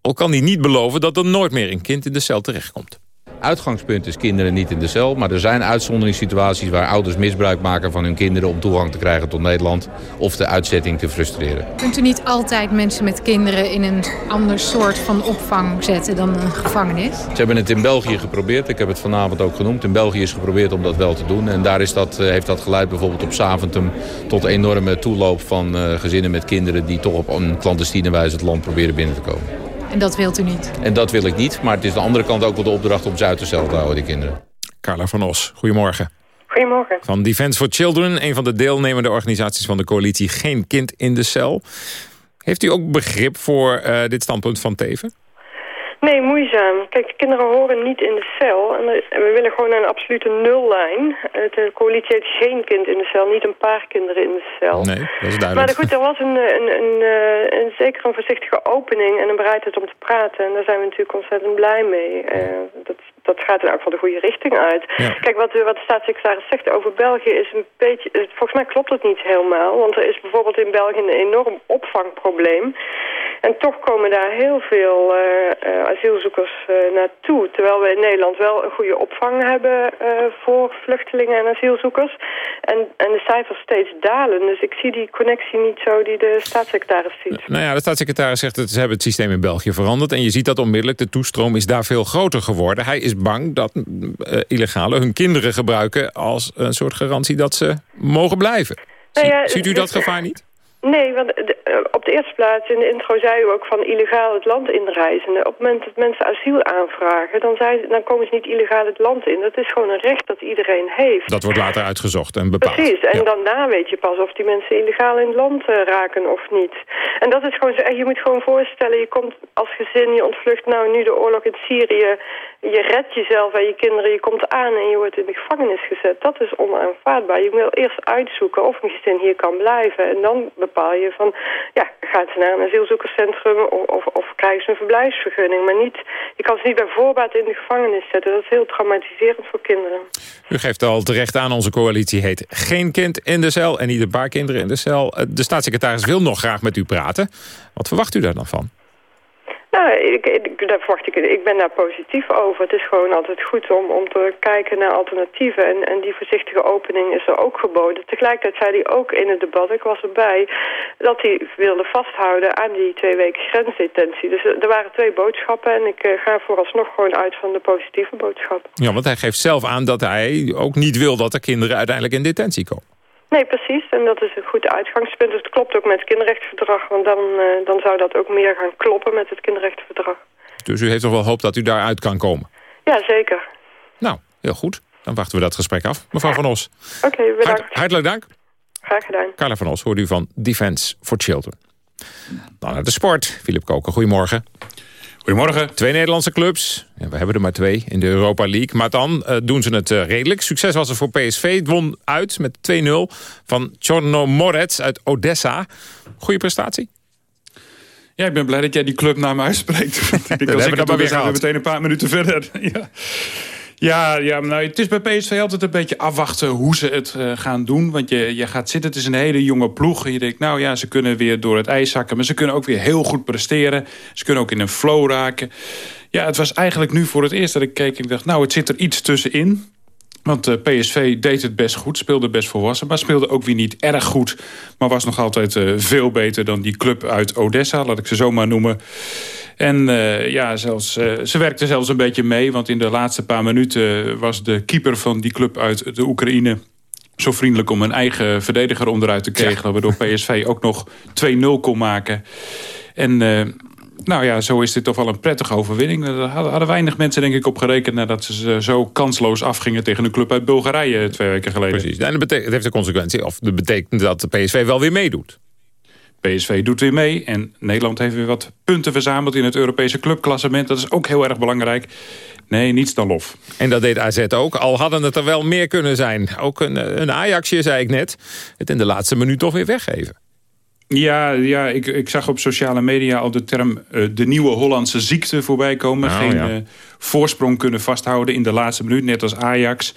al kan hij niet beloven dat er nooit meer een kind in de cel terechtkomt. Uitgangspunt is kinderen niet in de cel, maar er zijn uitzonderingssituaties waar ouders misbruik maken van hun kinderen om toegang te krijgen tot Nederland of de uitzetting te frustreren. Kunt u niet altijd mensen met kinderen in een ander soort van opvang zetten dan een gevangenis? Ze hebben het in België geprobeerd, ik heb het vanavond ook genoemd. In België is geprobeerd om dat wel te doen en daar is dat, eh, heeft dat geleid bijvoorbeeld op Saventum tot enorme toeloop van uh, gezinnen met kinderen die toch op een clandestine wijze het land proberen binnen te komen. En dat wilt u niet? En dat wil ik niet, maar het is de andere kant ook wel de opdracht om ze uit de cel te houden, die kinderen. Carla van Os, goedemorgen. Goedemorgen. Van Defence for Children, een van de deelnemende organisaties van de coalitie Geen Kind in de Cel. Heeft u ook begrip voor uh, dit standpunt van Teven? Nee, moeizaam. Kijk, de kinderen horen niet in de cel. En we willen gewoon een absolute nullijn. De coalitie heeft geen kind in de cel, niet een paar kinderen in de cel. Nee, dat is duidelijk. Maar goed, er was een, een, een, een, zeker een voorzichtige opening en een bereidheid om te praten. En daar zijn we natuurlijk ontzettend blij mee. Uh, dat, dat gaat in elk geval de goede richting uit. Ja. Kijk, wat, wat de staatssecretaris zegt over België is een beetje... Volgens mij klopt het niet helemaal. Want er is bijvoorbeeld in België een enorm opvangprobleem. En toch komen daar heel veel uh, uh, asielzoekers uh, naartoe. Terwijl we in Nederland wel een goede opvang hebben voor vluchtelingen en asielzoekers. En, en de cijfers steeds dalen. Dus ik zie die connectie niet zo die de staatssecretaris ziet. Nou ja, de staatssecretaris zegt dat ze hebben het systeem in België veranderd. En je ziet dat onmiddellijk. De toestroom is daar veel groter geworden. Hij is bang dat uh, illegale hun kinderen gebruiken... als een soort garantie dat ze mogen blijven. Nou ja, Ziet u dat gevaar niet? Nee, want de, op de eerste plaats in de intro zei u ook van illegaal het land inreizen. Op het moment dat mensen asiel aanvragen, dan, zei, dan komen ze niet illegaal het land in. Dat is gewoon een recht dat iedereen heeft. Dat wordt later uitgezocht en bepaald. Precies, en ja. daarna weet je pas of die mensen illegaal in het land uh, raken of niet. En dat is gewoon zo, je moet gewoon voorstellen, je komt als gezin, je ontvlucht nou nu de oorlog in Syrië. Je redt jezelf en je kinderen, je komt aan en je wordt in de gevangenis gezet. Dat is onaanvaardbaar. Je wil eerst uitzoeken of een gezin hier kan blijven. En dan van, ja, gaat ze naar een asielzoekerscentrum of, of, krijgen ze een verblijfsvergunning. Maar niet, je kan ze niet bij voorbaat in de gevangenis zetten. Dat is heel traumatiserend voor kinderen. U geeft al terecht aan, onze coalitie heet Geen Kind in de Cel en niet een paar kinderen in de cel. De staatssecretaris wil nog graag met u praten. Wat verwacht u daar dan van? Nou, ik, ik, daar verwacht ik, ik ben daar positief over. Het is gewoon altijd goed om, om te kijken naar alternatieven. En, en die voorzichtige opening is er ook geboden. Tegelijkertijd zei hij ook in het debat, ik was erbij... dat hij wilde vasthouden aan die twee weken grensdetentie. Dus er waren twee boodschappen en ik uh, ga vooralsnog gewoon uit van de positieve boodschap. Ja, want hij geeft zelf aan dat hij ook niet wil dat er kinderen uiteindelijk in detentie komen. Nee, precies. En dat is een goed uitgangspunt. Dus het klopt ook met het kinderrechtenverdrag. Want dan, uh, dan zou dat ook meer gaan kloppen met het kinderrechtenverdrag. Dus u heeft toch wel hoop dat u daaruit kan komen? Ja, zeker. Nou, heel goed. Dan wachten we dat gesprek af. Mevrouw Van Os. Oké, okay, bedankt. Hart, hartelijk dank. Graag gedaan. Carla van Os hoort u van Defense for Children. Dan naar de sport. Filip Koken, goedemorgen. Goedemorgen. Twee Nederlandse clubs. Ja, we hebben er maar twee in de Europa League. Maar dan uh, doen ze het uh, redelijk. Succes was er voor PSV. Het won uit met 2-0 van Chornomorets uit Odessa. Goede prestatie? Ja, ik ben blij dat jij die clubnaam uitspreekt. ik was ik maar weer meteen een paar minuten verder. ja. Ja, ja nou, het is bij PSV altijd een beetje afwachten hoe ze het uh, gaan doen. Want je, je gaat zitten, het is een hele jonge ploeg. En je denkt, nou ja, ze kunnen weer door het ijs zakken. Maar ze kunnen ook weer heel goed presteren. Ze kunnen ook in een flow raken. Ja, het was eigenlijk nu voor het eerst dat ik keek en ik dacht... nou, het zit er iets tussenin. Want uh, PSV deed het best goed, speelde best volwassen... maar speelde ook weer niet erg goed. Maar was nog altijd uh, veel beter dan die club uit Odessa, laat ik ze zo maar noemen. En uh, ja, zelfs, uh, ze werkte zelfs een beetje mee. Want in de laatste paar minuten was de keeper van die club uit de Oekraïne zo vriendelijk om een eigen verdediger onderuit te kegelen... waardoor PSV ook nog 2-0 kon maken. En uh, nou ja, zo is dit toch wel een prettige overwinning. Daar hadden weinig mensen denk ik op gerekend... nadat ze zo kansloos afgingen tegen een club uit Bulgarije twee weken geleden. Precies, en dat betekent, het heeft de consequentie... of dat betekent dat de PSV wel weer meedoet. PSV doet weer mee en Nederland heeft weer wat punten verzameld... in het Europese clubklassement. Dat is ook heel erg belangrijk. Nee, niets dan lof. En dat deed AZ ook, al hadden het er wel meer kunnen zijn. Ook een, een Ajaxje, zei ik net, het in de laatste minuut toch weer weggeven. Ja, ja ik, ik zag op sociale media al de term uh, de nieuwe Hollandse ziekte voorbij komen. Nou, Geen ja. uh, voorsprong kunnen vasthouden in de laatste minuut, net als Ajax.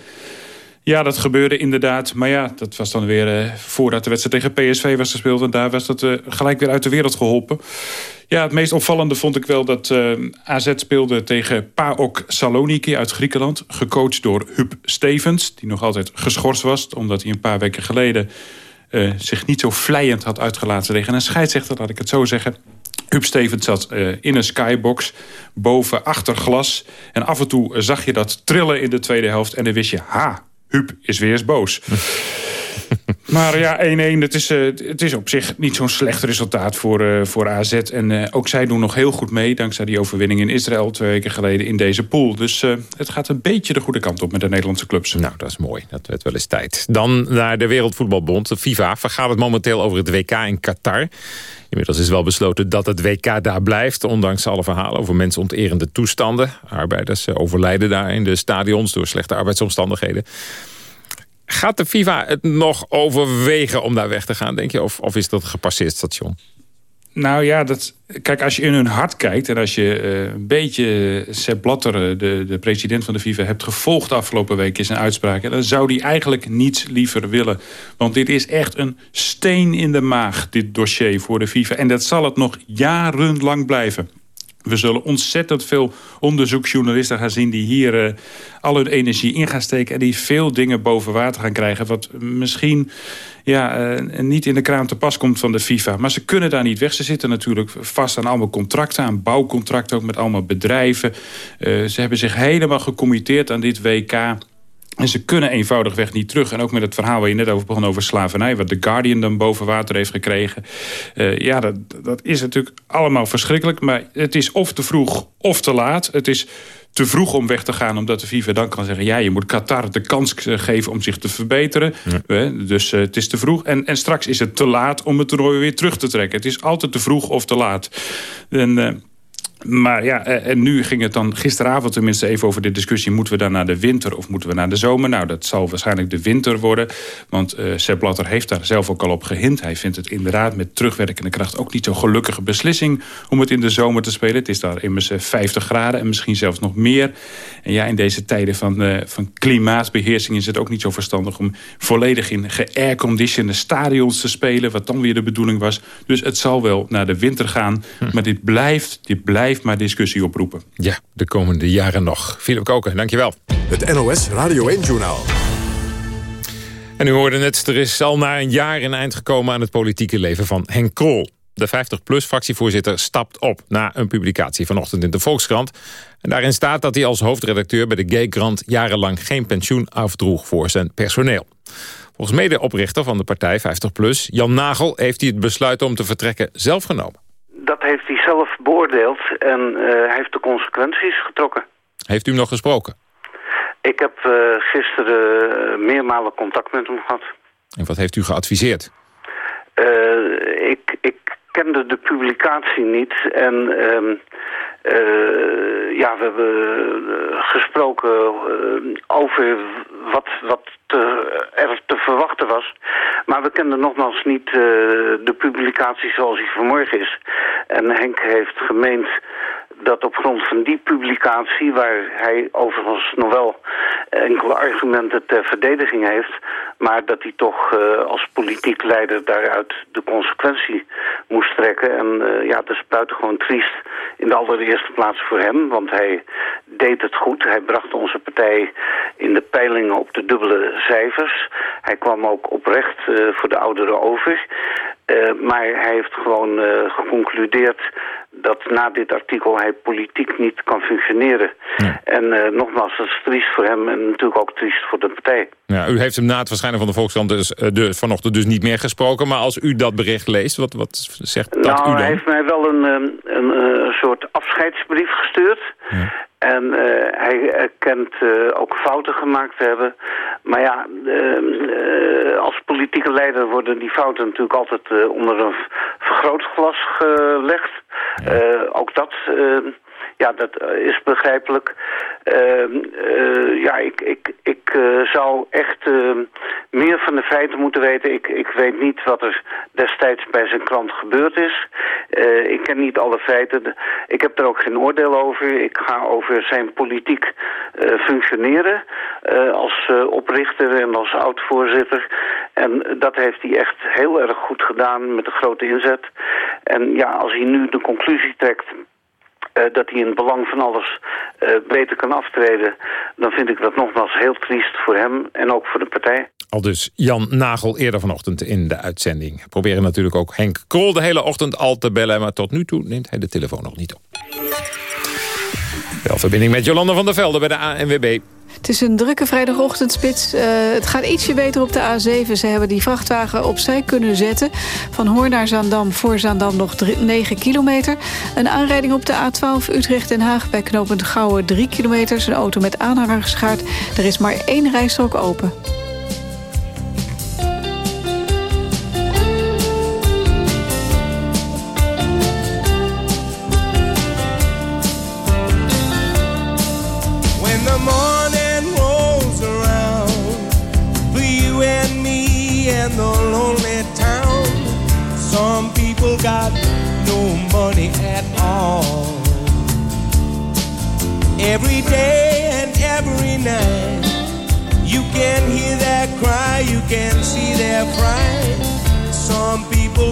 Ja, dat gebeurde inderdaad. Maar ja, dat was dan weer uh, voordat de wedstrijd tegen PSV was gespeeld. En daar was dat uh, gelijk weer uit de wereld geholpen. Ja, het meest opvallende vond ik wel dat uh, AZ speelde tegen PAOK Saloniki uit Griekenland. Gecoacht door Huub Stevens, die nog altijd geschorst was. Omdat hij een paar weken geleden zich niet zo vlijend had uitgelaten tegen een scheidsrechter, laat ik het zo zeggen. Huub Stevens zat in een skybox, boven achter glas. En af en toe zag je dat trillen in de tweede helft. En dan wist je, ha, Huub is weer eens boos. Maar ja, 1-1, het, is, uh, het is op zich niet zo'n slecht resultaat voor, uh, voor AZ. En uh, ook zij doen nog heel goed mee... dankzij die overwinning in Israël twee weken geleden in deze pool. Dus het gaat een beetje de goede kant op met de Nederlandse clubs. Nou, dat is mooi. Dat werd wel eens tijd. Dan naar de Wereldvoetbalbond, de FIFA. Vergaat het momenteel over het WK in Qatar. Inmiddels is wel besloten dat het WK daar blijft... ondanks alle verhalen over mensonterende toestanden. Arbeiders overlijden daar in de stadions door slechte arbeidsomstandigheden. Gaat de FIFA het nog overwegen om daar weg te gaan, denk je? Of, of is dat een gepasseerd station? Nou ja, dat, kijk, als je in hun hart kijkt... en als je uh, een beetje Sepp Blatter, de, de president van de FIFA... hebt gevolgd afgelopen week in zijn uitspraken... dan zou die eigenlijk niets liever willen. Want dit is echt een steen in de maag, dit dossier voor de FIFA. En dat zal het nog jarenlang blijven. We zullen ontzettend veel onderzoeksjournalisten gaan zien... die hier uh, al hun energie in gaan steken... en die veel dingen boven water gaan krijgen... wat misschien ja, uh, niet in de kraam te pas komt van de FIFA. Maar ze kunnen daar niet weg. Ze zitten natuurlijk vast aan allemaal contracten... aan bouwcontracten ook met allemaal bedrijven. Uh, ze hebben zich helemaal gecommitteerd aan dit WK... En ze kunnen eenvoudigweg niet terug. En ook met het verhaal waar je net over begon over slavernij... wat The Guardian dan boven water heeft gekregen. Uh, ja, dat, dat is natuurlijk allemaal verschrikkelijk. Maar het is of te vroeg of te laat. Het is te vroeg om weg te gaan... omdat de FIFA dan kan zeggen... ja, je moet Qatar de kans geven om zich te verbeteren. Ja. Dus uh, het is te vroeg. En, en straks is het te laat om het toernooi weer terug te trekken. Het is altijd te vroeg of te laat. En... Uh, maar ja, en nu ging het dan gisteravond tenminste even over de discussie... moeten we dan naar de winter of moeten we naar de zomer? Nou, dat zal waarschijnlijk de winter worden. Want uh, Sepp Blatter heeft daar zelf ook al op gehind. Hij vindt het inderdaad met terugwerkende kracht ook niet zo'n gelukkige beslissing... om het in de zomer te spelen. Het is daar immers 50 graden en misschien zelfs nog meer. En ja, in deze tijden van, uh, van klimaatbeheersing is het ook niet zo verstandig... om volledig in ge-airconditioned stadions te spelen... wat dan weer de bedoeling was. Dus het zal wel naar de winter gaan. Hm. Maar dit blijft, dit blijft blijft maar discussie oproepen. Ja, de komende jaren nog. Philip Koken, dankjewel. Het NOS Radio 1-journaal. En u hoorde het, er is al na een jaar een eind gekomen aan het politieke leven van Henk Krol. De 50PLUS-fractievoorzitter stapt op na een publicatie vanochtend in de Volkskrant. En daarin staat dat hij als hoofdredacteur bij de Gay Grant jarenlang geen pensioen afdroeg voor zijn personeel. Volgens medeoprichter van de partij 50PLUS, Jan Nagel, heeft hij het besluit om te vertrekken zelf genomen. Dat heeft hij zelf beoordeeld en uh, hij heeft de consequenties getrokken. Heeft u hem nog gesproken? Ik heb uh, gisteren uh, meermalen contact met hem gehad. En wat heeft u geadviseerd? ik, ik kende de publicatie niet en uh, ja, we hebben gesproken over wat, wat te, er te verwachten was. Maar we kenden nogmaals niet de publicatie zoals die vanmorgen is. En Henk heeft gemeend dat op grond van die publicatie, waar hij overigens nog wel enkele argumenten ter verdediging heeft, maar dat hij toch uh, als politiek leider daaruit de consequentie moest trekken. En uh, ja, dat is buitengewoon triest in de allereerste plaats voor hem, want hij deed het goed. Hij bracht onze partij in de peilingen op de dubbele cijfers. Hij kwam ook oprecht uh, voor de ouderen over. maar hij heeft gewoon geconcludeerd dat na dit artikel hij politiek niet kan functioneren. Ja. En uh, nogmaals, dat is triest voor hem en natuurlijk ook triest voor de partij. Ja, u heeft hem na het verschijnen van de Volkskrant dus, uh, de, vanochtend dus niet meer gesproken. Maar als u dat bericht leest, wat, wat zegt dat nou, u dan? hij heeft mij wel een, een, een, een soort afscheidsbrief gestuurd. Ja. En uh, hij erkent uh, ook fouten gemaakt te hebben. Maar ja, uh, als politieke leider worden die fouten natuurlijk altijd onder een vergrootglas gelegd. Ja. ook dat ja, dat is begrijpelijk. Uh, uh, ja, ik, ik, ik uh, zou echt meer van de feiten moeten weten. Ik, ik weet niet wat er destijds bij zijn krant gebeurd is. ik ken niet alle feiten. Ik heb er ook geen oordeel over. Ik ga over zijn politiek functioneren als oprichter en als oud-voorzitter. En dat heeft hij echt heel erg goed gedaan met een grote inzet. En ja, als hij nu de conclusie trekt dat hij in het belang van alles uh, beter kan aftreden... dan vind ik dat nogmaals heel triest voor hem en ook voor de partij. Al dus Jan Nagel eerder vanochtend in de uitzending. We proberen natuurlijk ook Henk Krol de hele ochtend al te bellen... maar tot nu toe neemt hij de telefoon nog niet op. Wel verbinding met Jolanda van der Velde bij de ANWB. Het is een drukke vrijdagochtendspits. Uh, het gaat ietsje beter op de A7. Ze hebben die vrachtwagen opzij kunnen zetten. Van Hoorn naar Zaandam, voor Zaandam nog 9 kilometer. Een aanrijding op de A12 Utrecht-Den Haag... bij knooppunt Gouwen 3 kilometer. Een auto met aanhanger geschaard. Er is maar één rijstrook open.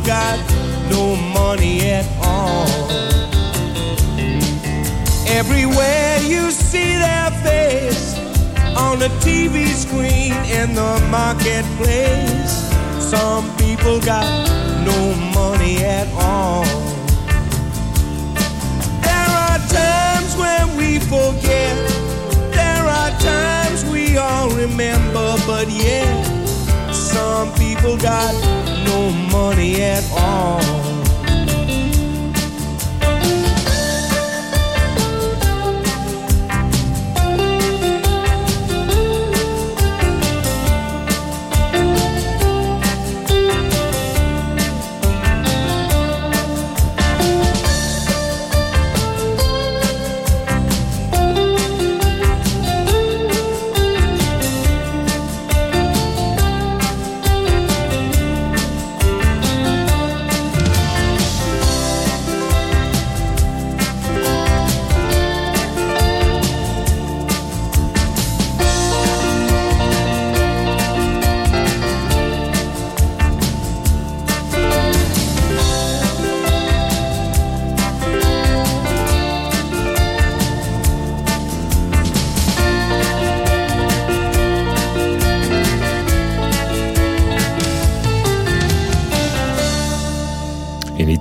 Got no money at all. Everywhere you see their face on the TV screen in the marketplace. Some people got no money at all. There are times when we forget. There are times we all remember, but yeah, some people got no money at all.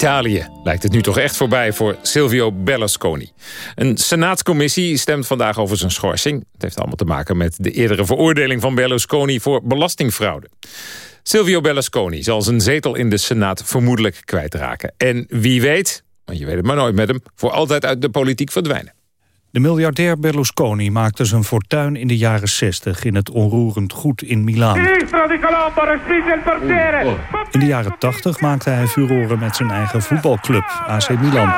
Italië lijkt het nu toch echt voorbij voor Silvio Berlusconi. Een senaatscommissie stemt vandaag over zijn schorsing. Het heeft allemaal te maken met de eerdere veroordeling van Berlusconi voor belastingfraude. Silvio Berlusconi zal zijn zetel in de Senaat vermoedelijk kwijtraken. En wie weet, want je weet het maar nooit met hem... voor altijd uit de politiek verdwijnen. De miljardair Berlusconi maakte zijn fortuin in de jaren 60 in het onroerend goed in Milaan. In de jaren 80 maakte hij furoren met zijn eigen voetbalclub, AC Milan.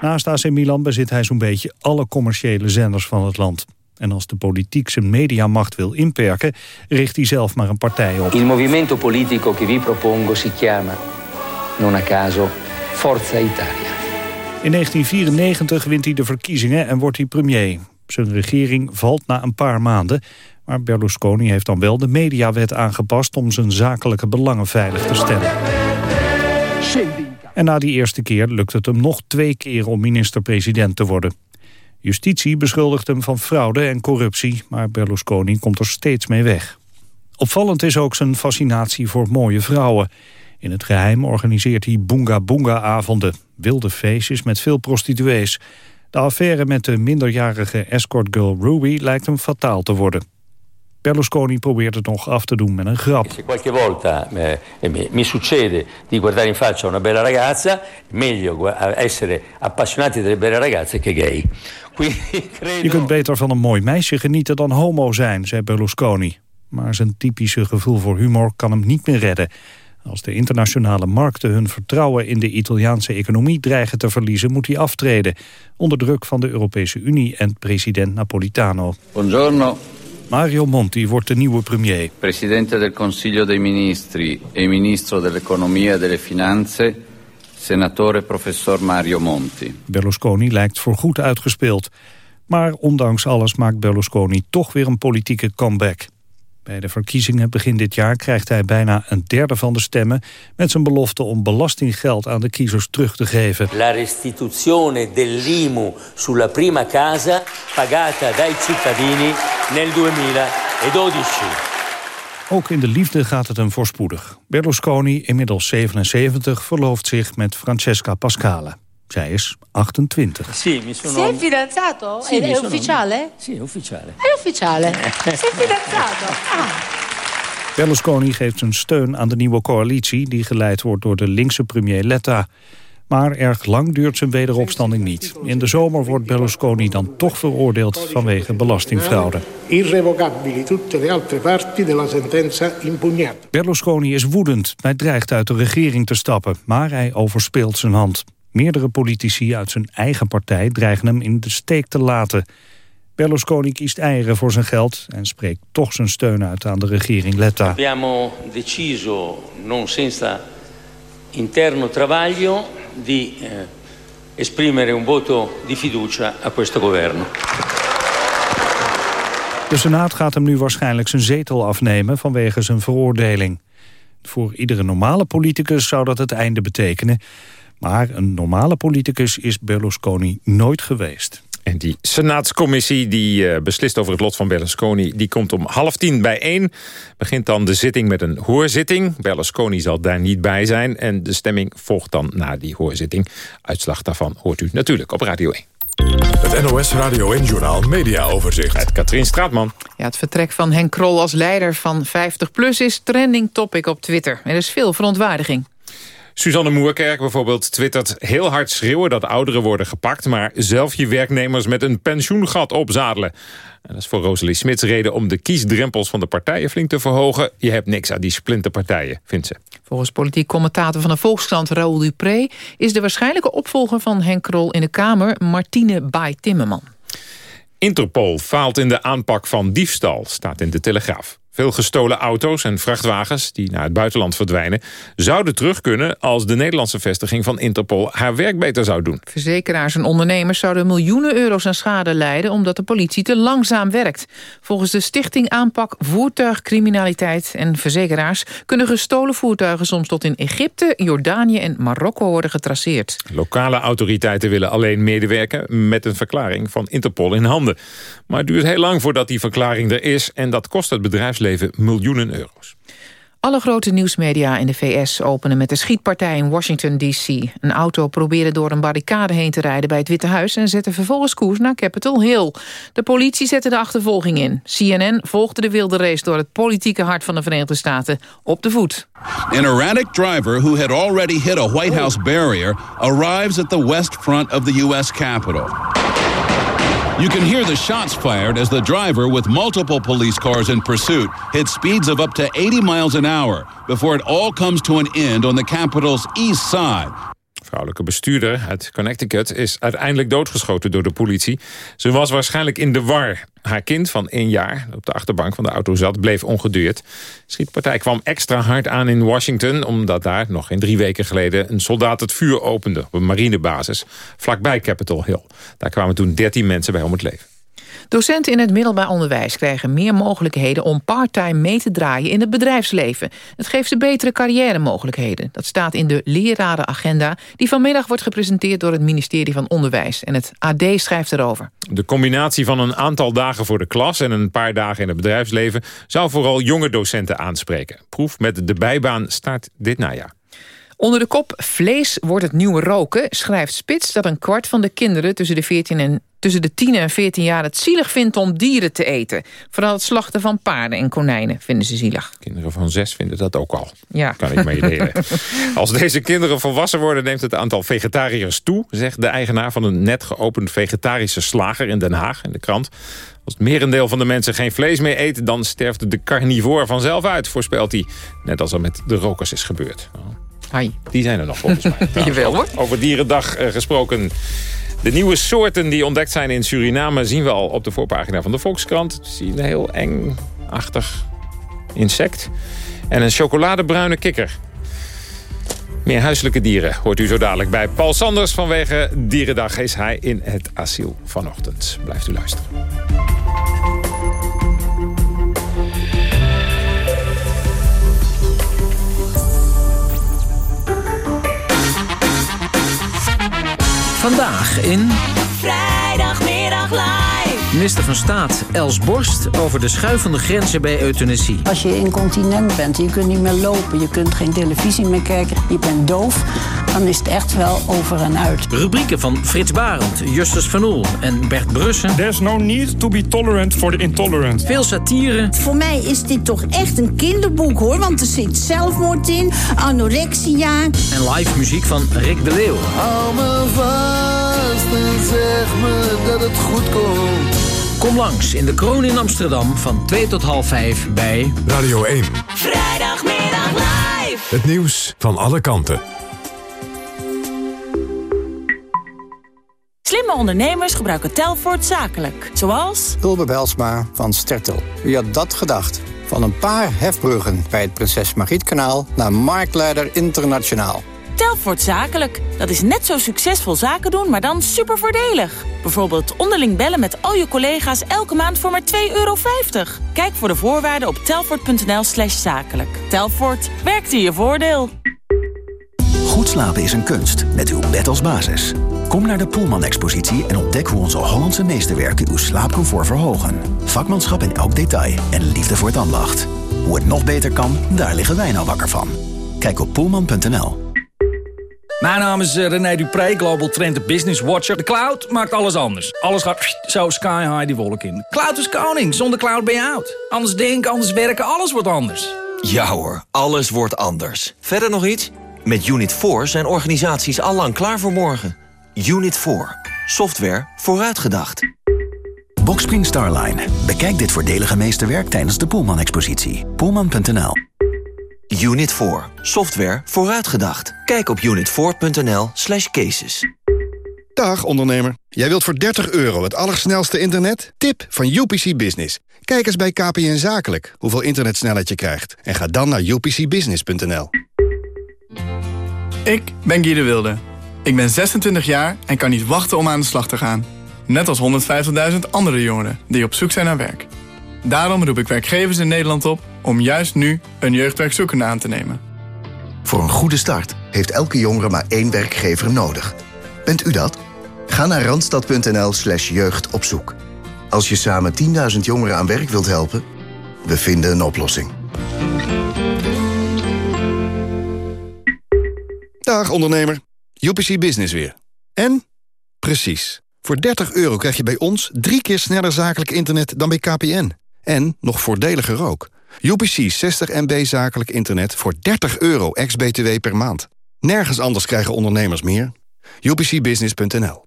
Naast AC Milan bezit hij zo'n beetje alle commerciële zenders van het land. En als de politiek zijn mediamacht wil inperken, richt hij zelf maar een partij op. Il movimento politico che vi propongo si chiama, non a caso, Forza Italia. In 1994 wint hij de verkiezingen en wordt hij premier. Zijn regering valt na een paar maanden. Maar Berlusconi heeft dan wel de mediawet aangepast... om zijn zakelijke belangen veilig te stellen. En na die eerste keer lukt het hem nog twee keer om minister-president te worden. Justitie beschuldigt hem van fraude en corruptie... maar Berlusconi komt er steeds mee weg. Opvallend is ook zijn fascinatie voor mooie vrouwen... In het geheim organiseert hij Boonga Boonga-avonden. Wilde feestjes met veel prostituees. De affaire met de minderjarige escortgirl Ruby lijkt hem fataal te worden. Berlusconi probeert het nog af te doen met een grap. Se qualche volta eh, mi, mi succede di guardare in faccia una bella ragazza, meglio essere appassionati delle belle ragazze che gay. Je kunt beter van een mooi meisje genieten dan homo zijn, zei Berlusconi. Maar zijn typische gevoel voor humor kan hem niet meer redden. Als de internationale markten hun vertrouwen in de Italiaanse economie dreigen te verliezen, moet hij aftreden. Onder druk van de Europese Unie en president Napolitano. Buongiorno. Mario Monti wordt de nieuwe premier. Presidente del Consiglio dei Ministri e ministro dell'Economia e delle Finanze, senatore professor Mario Monti. Berlusconi lijkt voorgoed uitgespeeld. Maar ondanks alles maakt Berlusconi toch weer een politieke comeback. Bij de verkiezingen begin dit jaar krijgt hij bijna een derde van de stemmen... met zijn belofte om belastinggeld aan de kiezers terug te geven. La restituzione dell'IMU sulla prima casa pagata dai cittadini nel 2012. Ook in de liefde gaat het hem voorspoedig. Berlusconi, inmiddels 77, verlooft zich met Francesca Pascale. Zij is 28. Sì, mi sono... Sei fidanzato? Sì, è, mi è sono- ufficiale? Sì, è ufficiale. È ufficiale. Sei fidanzato? Ah. Berlusconi geeft zijn steun aan de nieuwe coalitie... die geleid wordt door de linkse premier Letta. Maar erg lang duurt zijn wederopstanding niet. In de zomer wordt Berlusconi dan toch veroordeeld vanwege belastingfraude. irrevocabili tutte le altre parti della sentenza impugnata. Berlusconi is woedend. Hij dreigt uit de regering te stappen, maar hij overspeelt zijn hand. Meerdere politici uit zijn eigen partij dreigen hem in de steek te laten. Berlusconi kiest eieren voor zijn geld en spreekt toch zijn steun uit aan de regering Letta. Abbiamo deciso, non senza interno travaglio, di eh, esprimere un voto di fiducia a questo governo. De Senaat gaat hem nu waarschijnlijk zijn zetel afnemen vanwege zijn veroordeling. Voor iedere normale politicus zou dat het einde betekenen. Maar een normale politicus is Berlusconi nooit geweest. En die senaatscommissie die eh, beslist over het lot van Berlusconi... die komt om half tien bijeen. Begint dan de zitting met een hoorzitting. Berlusconi zal daar niet bij zijn. En de stemming volgt dan na die hoorzitting. Uitslag daarvan hoort u natuurlijk op Radio 1. Het NOS Radio en Journaal Media Overzicht. Met Katrien Straatman. Ja, het vertrek van Henk Krol als leider van 50PLUS is trending topic op Twitter. Er is veel verontwaardiging. Suzanne Moerkerk bijvoorbeeld twittert heel hard schreeuwen dat ouderen worden gepakt... maar zelf je werknemers met een pensioengat opzadelen. En dat is voor Rosalie Smits reden om de kiesdrempels van de partijen flink te verhogen. Je hebt niks aan die splinterpartijen, vindt ze. Volgens politiek commentator van de Volkskrant Raoul Dupré... is de waarschijnlijke opvolger van Henk Krol in de Kamer Martine Baai-Timmerman. Interpol faalt in de aanpak van diefstal, staat in de Telegraaf. Veel gestolen auto's en vrachtwagens die naar het buitenland verdwijnen... zouden terug kunnen als de Nederlandse vestiging van Interpol haar werk beter zou doen. Verzekeraars en ondernemers zouden miljoenen euro's aan schade lijden... omdat de politie te langzaam werkt. Volgens de Stichting Aanpak Voertuigcriminaliteit en Verzekeraars... kunnen gestolen voertuigen soms tot in Egypte, Jordanië en Marokko worden getraceerd. Lokale autoriteiten willen alleen medewerken met een verklaring van Interpol in handen. Maar het duurt heel lang voordat die verklaring er is... en dat kost het bedrijfsleven miljoenen euro's. Alle grote nieuwsmedia in de VS openen met de schietpartij in Washington D.C. Een auto probeerde door een barricade heen te rijden bij het Witte Huis... en zette vervolgens koers naar Capitol Hill. De politie zette de achtervolging in. CNN volgde de wilde race door het politieke hart van de Verenigde Staten op de voet. An erratic driver who had already hit a White House barrier... arrives at the west front of the U.S. Capitol. You can hear the shots fired as the driver, with multiple police cars in pursuit, hit speeds of up to 80 miles an hour before it all comes to an end on the Capitol's east side. vrouwelijke bestuurder uit Connecticut is uiteindelijk doodgeschoten door de politie. Ze was waarschijnlijk in de war. Haar kind van één jaar, op de achterbank van de auto zat, bleef ongedeerd. De schietpartij kwam extra hard aan in Washington... omdat daar nog geen drie weken geleden een soldaat het vuur opende... op een marinebasis vlakbij Capitol Hill. Daar kwamen toen 13 mensen bij om het leven. Docenten in het middelbaar onderwijs krijgen meer mogelijkheden om parttime mee te draaien in het bedrijfsleven. Het geeft ze betere carrière-mogelijkheden. Dat staat in de lerarenagenda die vanmiddag wordt gepresenteerd door het ministerie van Onderwijs. En het AD schrijft erover. De combinatie van een aantal dagen voor de klas en een paar dagen in het bedrijfsleven zou vooral jonge docenten aanspreken. Proef met de bijbaan start dit najaar. Onder de kop Vlees wordt het nieuwe roken... schrijft Spits dat een kwart van de kinderen tussen de, 14 en, tussen de 10 en 14 jaar... het zielig vindt om dieren te eten. Vooral het slachten van paarden en konijnen vinden ze zielig. Kinderen van zes vinden dat ook al. Ja. Kan ik meedelen. Als deze kinderen volwassen worden... neemt het aantal vegetariërs toe... zegt de eigenaar van een net geopend vegetarische slager in Den Haag... in de krant. Als het merendeel van de mensen geen vlees meer eet... dan sterft de carnivoor vanzelf uit, voorspelt hij. Net als er met de rokers is gebeurd. Hi. Die zijn er nog volgens mij. Jawel hoor. Over dierendag uh, gesproken. De nieuwe soorten die ontdekt zijn in Suriname... zien we al op de voorpagina van de Volkskrant. Zie een heel engachtig insect. En een chocoladebruine kikker. Meer huiselijke dieren hoort u zo dadelijk bij Paul Sanders. Vanwege Dierendag is hij in het asiel vanochtend. Blijft u luisteren. Vandaag in... Vrijdagmiddag live. Minister van Staat Els Borst over de schuivende grenzen bij euthanasie. Als je incontinent bent, je kunt niet meer lopen, je kunt geen televisie meer kijken, je bent doof, dan is het echt wel over en uit. Rubrieken van Frits Barend, Justus van Oel en Bert Brussen. There's no need to be tolerant for the intolerant. Veel satire. Voor mij is dit toch echt een kinderboek hoor, want er zit zelfmoord in, anorexia. En live muziek van Rick de Leeuw. Hou me vast en zeg me dat het goed komt. Kom langs in de Kroon in Amsterdam van 2 tot half 5 bij Radio 1. Vrijdagmiddag live. Het nieuws van alle kanten. Slimme ondernemers gebruiken Telfort zakelijk. Zoals... Ulbe Belsma van Stertel. Wie had dat gedacht? Van een paar hefbruggen bij het Prinses Margrietkanaal... naar marktleider internationaal. Telfort Zakelijk. Dat is net zo succesvol zaken doen, maar dan super voordelig. Bijvoorbeeld onderling bellen met al je collega's elke maand voor maar 2,50 euro. Kijk voor de voorwaarden op telfort.nl slash zakelijk. Telfort, werkt in je voordeel. Goed slapen is een kunst, met uw bed als basis. Kom naar de Poelman-expositie en ontdek hoe onze Hollandse meesterwerken uw slaapcomfort verhogen. Vakmanschap in elk detail en liefde voor het ambacht. Hoe het nog beter kan, daar liggen wij nou wakker van. Kijk op poelman.nl. Mijn naam is eh, René Dupré, Global Trend Business Watcher. De cloud maakt alles anders. Alles gaat zo sky high die wolk in. Cloud is koning, zonder cloud ben je oud. Anders denken, anders werken, alles wordt anders. Ja hoor, alles wordt anders. Verder nog iets? Met Unit 4 zijn organisaties allang klaar voor morgen. Unit 4. Software vooruitgedacht. Boxspring Starline. Bekijk dit voordelige meesterwerk tijdens de Poelman-expositie. Poelman.nl Unit 4. Software vooruitgedacht. Kijk op unit4.nl slash cases. Dag ondernemer. Jij wilt voor 30 euro het allersnelste internet? Tip van UPC Business. Kijk eens bij KPN Zakelijk hoeveel internetsnelheid je krijgt. En ga dan naar upcbusiness.nl. Ik ben Guy de Wilde. Ik ben 26 jaar en kan niet wachten om aan de slag te gaan. Net als 150.000 andere jongeren die op zoek zijn naar werk. Daarom roep ik werkgevers in Nederland op om juist nu een jeugdwerkzoekende aan te nemen. Voor een goede start heeft elke jongere maar één werkgever nodig. Bent u dat? Ga naar randstad.nl slash jeugdopzoek. Als je samen 10.000 jongeren aan werk wilt helpen, we vinden een oplossing. Dag ondernemer. UPC Business weer. En? Precies. Voor 30 euro krijg je bij ons drie keer sneller zakelijk internet dan bij KPN. En nog voordeliger ook. UPC 60 MB zakelijk internet voor 30 euro ex-BTW per maand. Nergens anders krijgen ondernemers meer. UPCbusiness.nl